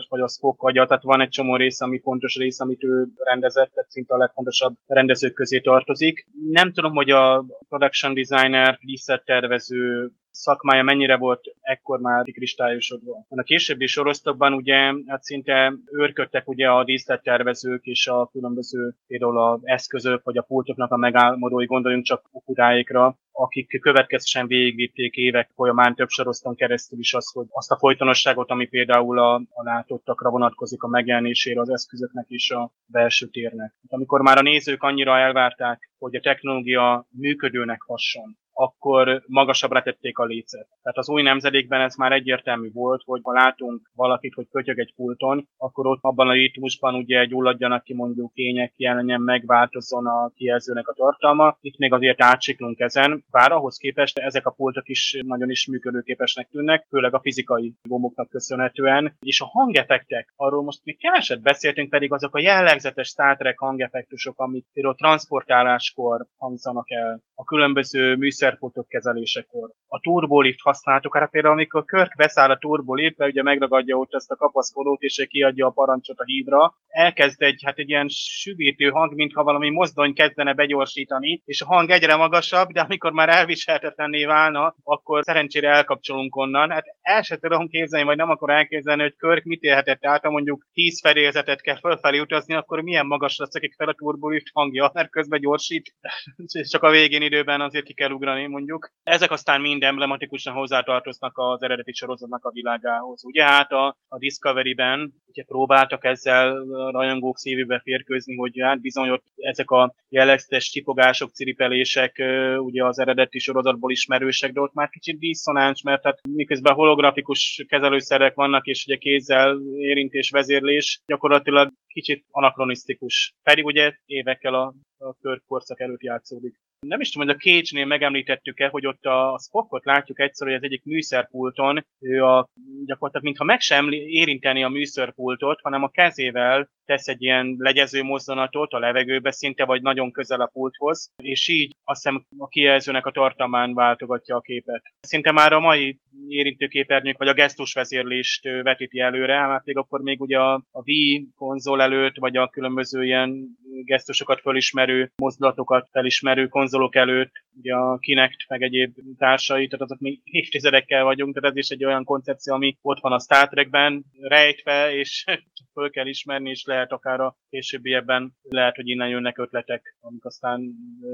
vagy a Spock vagy, tehát van egy csomó rész, ami fontos rész, amit ő rendezett, tehát szinte a legfontosabb rendezők közé tartozik. Nem tudom, hogy a production designer, tervező szakmája mennyire volt ekkor már kristályosodva. A későbbi sorosztokban ugye hát szinte őrködtek ugye a díszlettervezők és a különböző például az eszközök vagy a pultoknak a megálmodói, gondoljunk csak Okudáikra, akik következősen végigvitték évek folyamán több soroszton keresztül is az, hogy azt a folytonosságot, ami például a, a látottakra vonatkozik a megjelenésére az eszközöknek és a belső térnek. Amikor már a nézők annyira elvárták, hogy a technológia működőnek hasson, akkor magasabbra tették a lécet. Tehát az új nemzedékben ez már egyértelmű volt, hogy ha látunk valakit, hogy kötyög egy pulton, akkor ott abban a ritmusban ugye gyulladjanak ki mondjuk kények, jelenjen meg, változzon a kijelzőnek a tartalma. Itt még azért átsiklunk ezen, bár ahhoz képest ezek a pultok is nagyon is működőképesnek tűnnek, főleg a fizikai gomboknak köszönhetően. És a hangefektek, arról most még keveset beszéltünk, pedig azok a jellegzetes Star Trek hangeffektusok, amik például transportáláskor hangzanak el, a különböző műszerfotók kezelésekor. A turbolift használtuk, hát például amikor Körk beszáll a turboliftbe, ugye megragadja ott ezt a kapaszkodót, és kiadja a parancsot a hídra. elkezd egy, hát egy ilyen süvítő hang, mintha valami mozdony kezdene begyorsítani, és a hang egyre magasabb, de amikor már elviselhetetlenné válna, akkor szerencsére elkapcsolunk onnan. Hát el se tudom képzelni, vagy nem akkor elképzelni, hogy Körk mit élhetett át, ha mondjuk 10 fedélzetet kell fölfelé utazni, akkor milyen magasra szekik fel a turbolift hangja, mert közben gyorsít, és csak a végén időben azért ki kell ugrani, mondjuk. Ezek aztán mind emblematikusan hozzátartoznak az eredeti sorozatnak a világához. Ugye hát a, a Discovery-ben ugye próbáltak ezzel rajongók szívébe férkőzni, hogy hát bizony ott ezek a jellegzetes csipogások, ciripelések ugye az eredeti sorozatból ismerősek, de ott már kicsit diszonáns, mert hát miközben holografikus kezelőszerek vannak, és ugye kézzel érintés, vezérlés, gyakorlatilag kicsit anakronisztikus. Pedig ugye évekkel a, a körkorszak előtt játszódik nem is tudom, hogy a Cage-nél megemlítettük-e, hogy ott a Spockot látjuk egyszer, hogy az egyik műszerpulton, ő a, gyakorlatilag mintha meg sem érinteni a műszerpultot, hanem a kezével tesz egy ilyen legyező mozdulatot a levegőbe szinte, vagy nagyon közel a pulthoz, és így azt hiszem a kijelzőnek a tartalmán váltogatja a képet. Szinte már a mai érintőképernyők, vagy a gesztusvezérlést vetíti előre, hát még akkor még ugye a, a Wii konzol előtt, vagy a különböző ilyen gesztusokat felismerő, mozdulatokat felismerő konzolok előtt, ugye a Kinect, meg egyéb társai, tehát azok mi évtizedekkel vagyunk, tehát ez is egy olyan koncepció, ami ott van a Star Trekben rejtve, és föl kell ismerni, és lehet akár a későbbiekben, lehet, hogy innen jönnek ötletek, amik aztán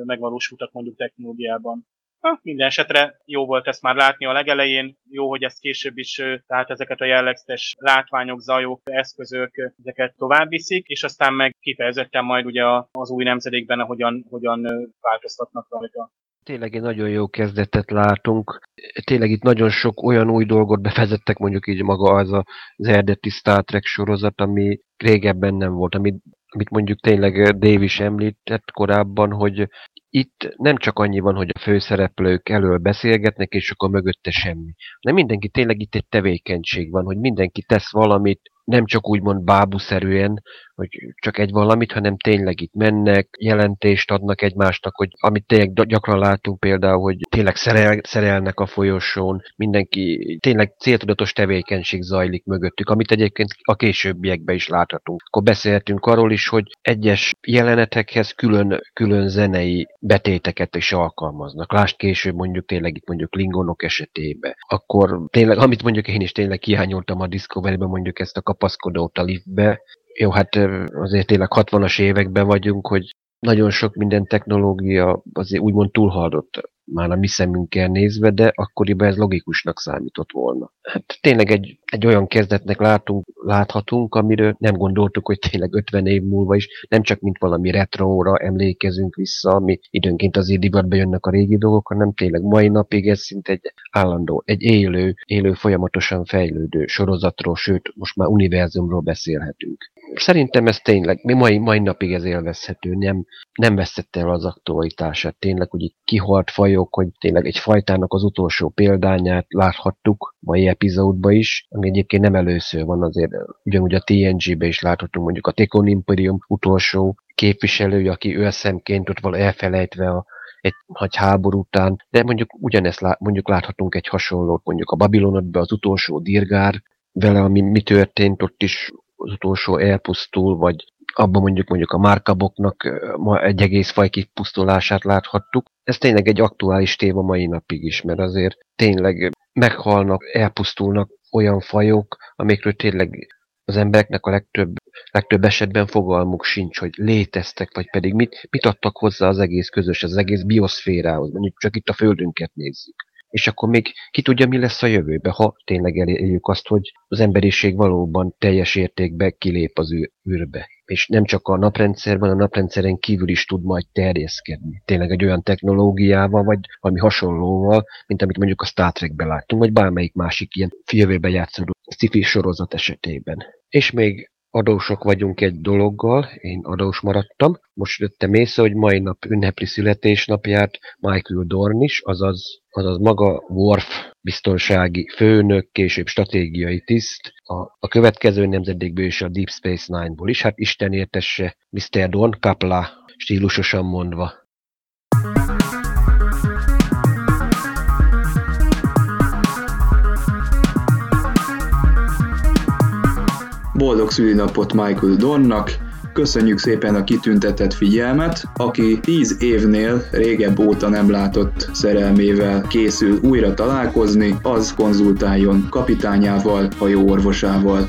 megvalósultak mondjuk technológiában. Ha, minden esetre jó volt ezt már látni a legelején, jó, hogy ezt később is, tehát ezeket a jellegzetes látványok, zajok, eszközök, ezeket tovább viszik, és aztán meg kifejezetten majd ugye az új nemzedékben, hogyan, hogyan változtatnak rajta. Tényleg egy nagyon jó kezdetet látunk. Tényleg itt nagyon sok olyan új dolgot befezettek, mondjuk így maga az az eredeti Star Trek sorozat, ami régebben nem volt, amit, amit mondjuk tényleg Dave is említett korábban, hogy itt nem csak annyi van, hogy a főszereplők elől beszélgetnek, és akkor mögötte semmi. De mindenki tényleg itt egy tevékenység van, hogy mindenki tesz valamit, nem csak úgymond bábuszerűen, hogy csak egy valamit, hanem tényleg itt mennek, jelentést adnak egymásnak, hogy amit tényleg gyakran látunk például, hogy tényleg szerel, szerelnek a folyosón, mindenki tényleg céltudatos tevékenység zajlik mögöttük, amit egyébként a későbbiekben is láthatunk. Akkor beszélhetünk arról is, hogy egyes jelenetekhez külön, külön zenei betéteket is alkalmaznak. Lásd később mondjuk tényleg itt mondjuk Lingonok esetében. Akkor tényleg, amit mondjuk én is tényleg hiányoltam a Discovery-ben mondjuk ezt a kapaszkodót a liftbe, jó, hát azért tényleg 60-as években vagyunk, hogy nagyon sok minden technológia azért úgymond túlhaladott már a mi szemünkkel nézve, de akkoriban ez logikusnak számított volna. Hát tényleg egy, egy olyan kezdetnek látunk, láthatunk, amiről nem gondoltuk, hogy tényleg 50 év múlva is nem csak mint valami retróra emlékezünk vissza, ami időnként azért divatba jönnek a régi dolgok, hanem tényleg mai napig ez szinte egy állandó, egy élő, élő folyamatosan fejlődő sorozatról, sőt, most már univerzumról beszélhetünk. Szerintem ez tényleg, mi mai, mai napig ez élvezhető, nem, nem vesztette el az aktualitását. Tényleg, hogy itt kihalt fajok, hogy tényleg egy fajtának az utolsó példányát láthattuk mai epizódban is, ami egyébként nem először van azért, ugyanúgy a TNG-be is láthatunk mondjuk a Tekon Imperium utolsó képviselője, aki őszemként ott vala elfelejtve a egy nagy háború után, de mondjuk ugyanezt lá, mondjuk láthatunk egy hasonlót, mondjuk a Babilonodban az utolsó dirgár, vele, ami mi történt, ott is az utolsó elpusztul, vagy abban mondjuk mondjuk a márkaboknak ma egy egész faj kipusztulását láthattuk. Ez tényleg egy aktuális téma mai napig is, mert azért tényleg meghalnak, elpusztulnak olyan fajok, amikről tényleg az embereknek a legtöbb, legtöbb esetben fogalmuk sincs, hogy léteztek, vagy pedig mit, mit adtak hozzá az egész közös, az egész bioszférához, mondjuk csak itt a Földünket nézzük és akkor még ki tudja, mi lesz a jövőbe, ha tényleg eléljük azt, hogy az emberiség valóban teljes értékben kilép az űrbe. És nem csak a naprendszerben, a naprendszeren kívül is tud majd terjeszkedni. Tényleg egy olyan technológiával, vagy valami hasonlóval, mint amit mondjuk a Star Trekben láttunk, vagy bármelyik másik ilyen jövőbe játszódó sci sorozat esetében. És még adósok vagyunk egy dologgal, én adós maradtam. Most jöttem észre, hogy mai nap ünnepli születésnapját Michael Dorn is, azaz, azaz maga Worf biztonsági főnök, később stratégiai tiszt, a, a következő nemzedékből és a Deep Space Nine-ból is. Hát Isten értesse Mr. Dorn, Kapla stílusosan mondva. Boldog szülinapot Michael Donnak, Köszönjük szépen a kitüntetett figyelmet. Aki 10 évnél régebb óta nem látott szerelmével készül újra találkozni, az konzultáljon kapitányával, hajóorvosával.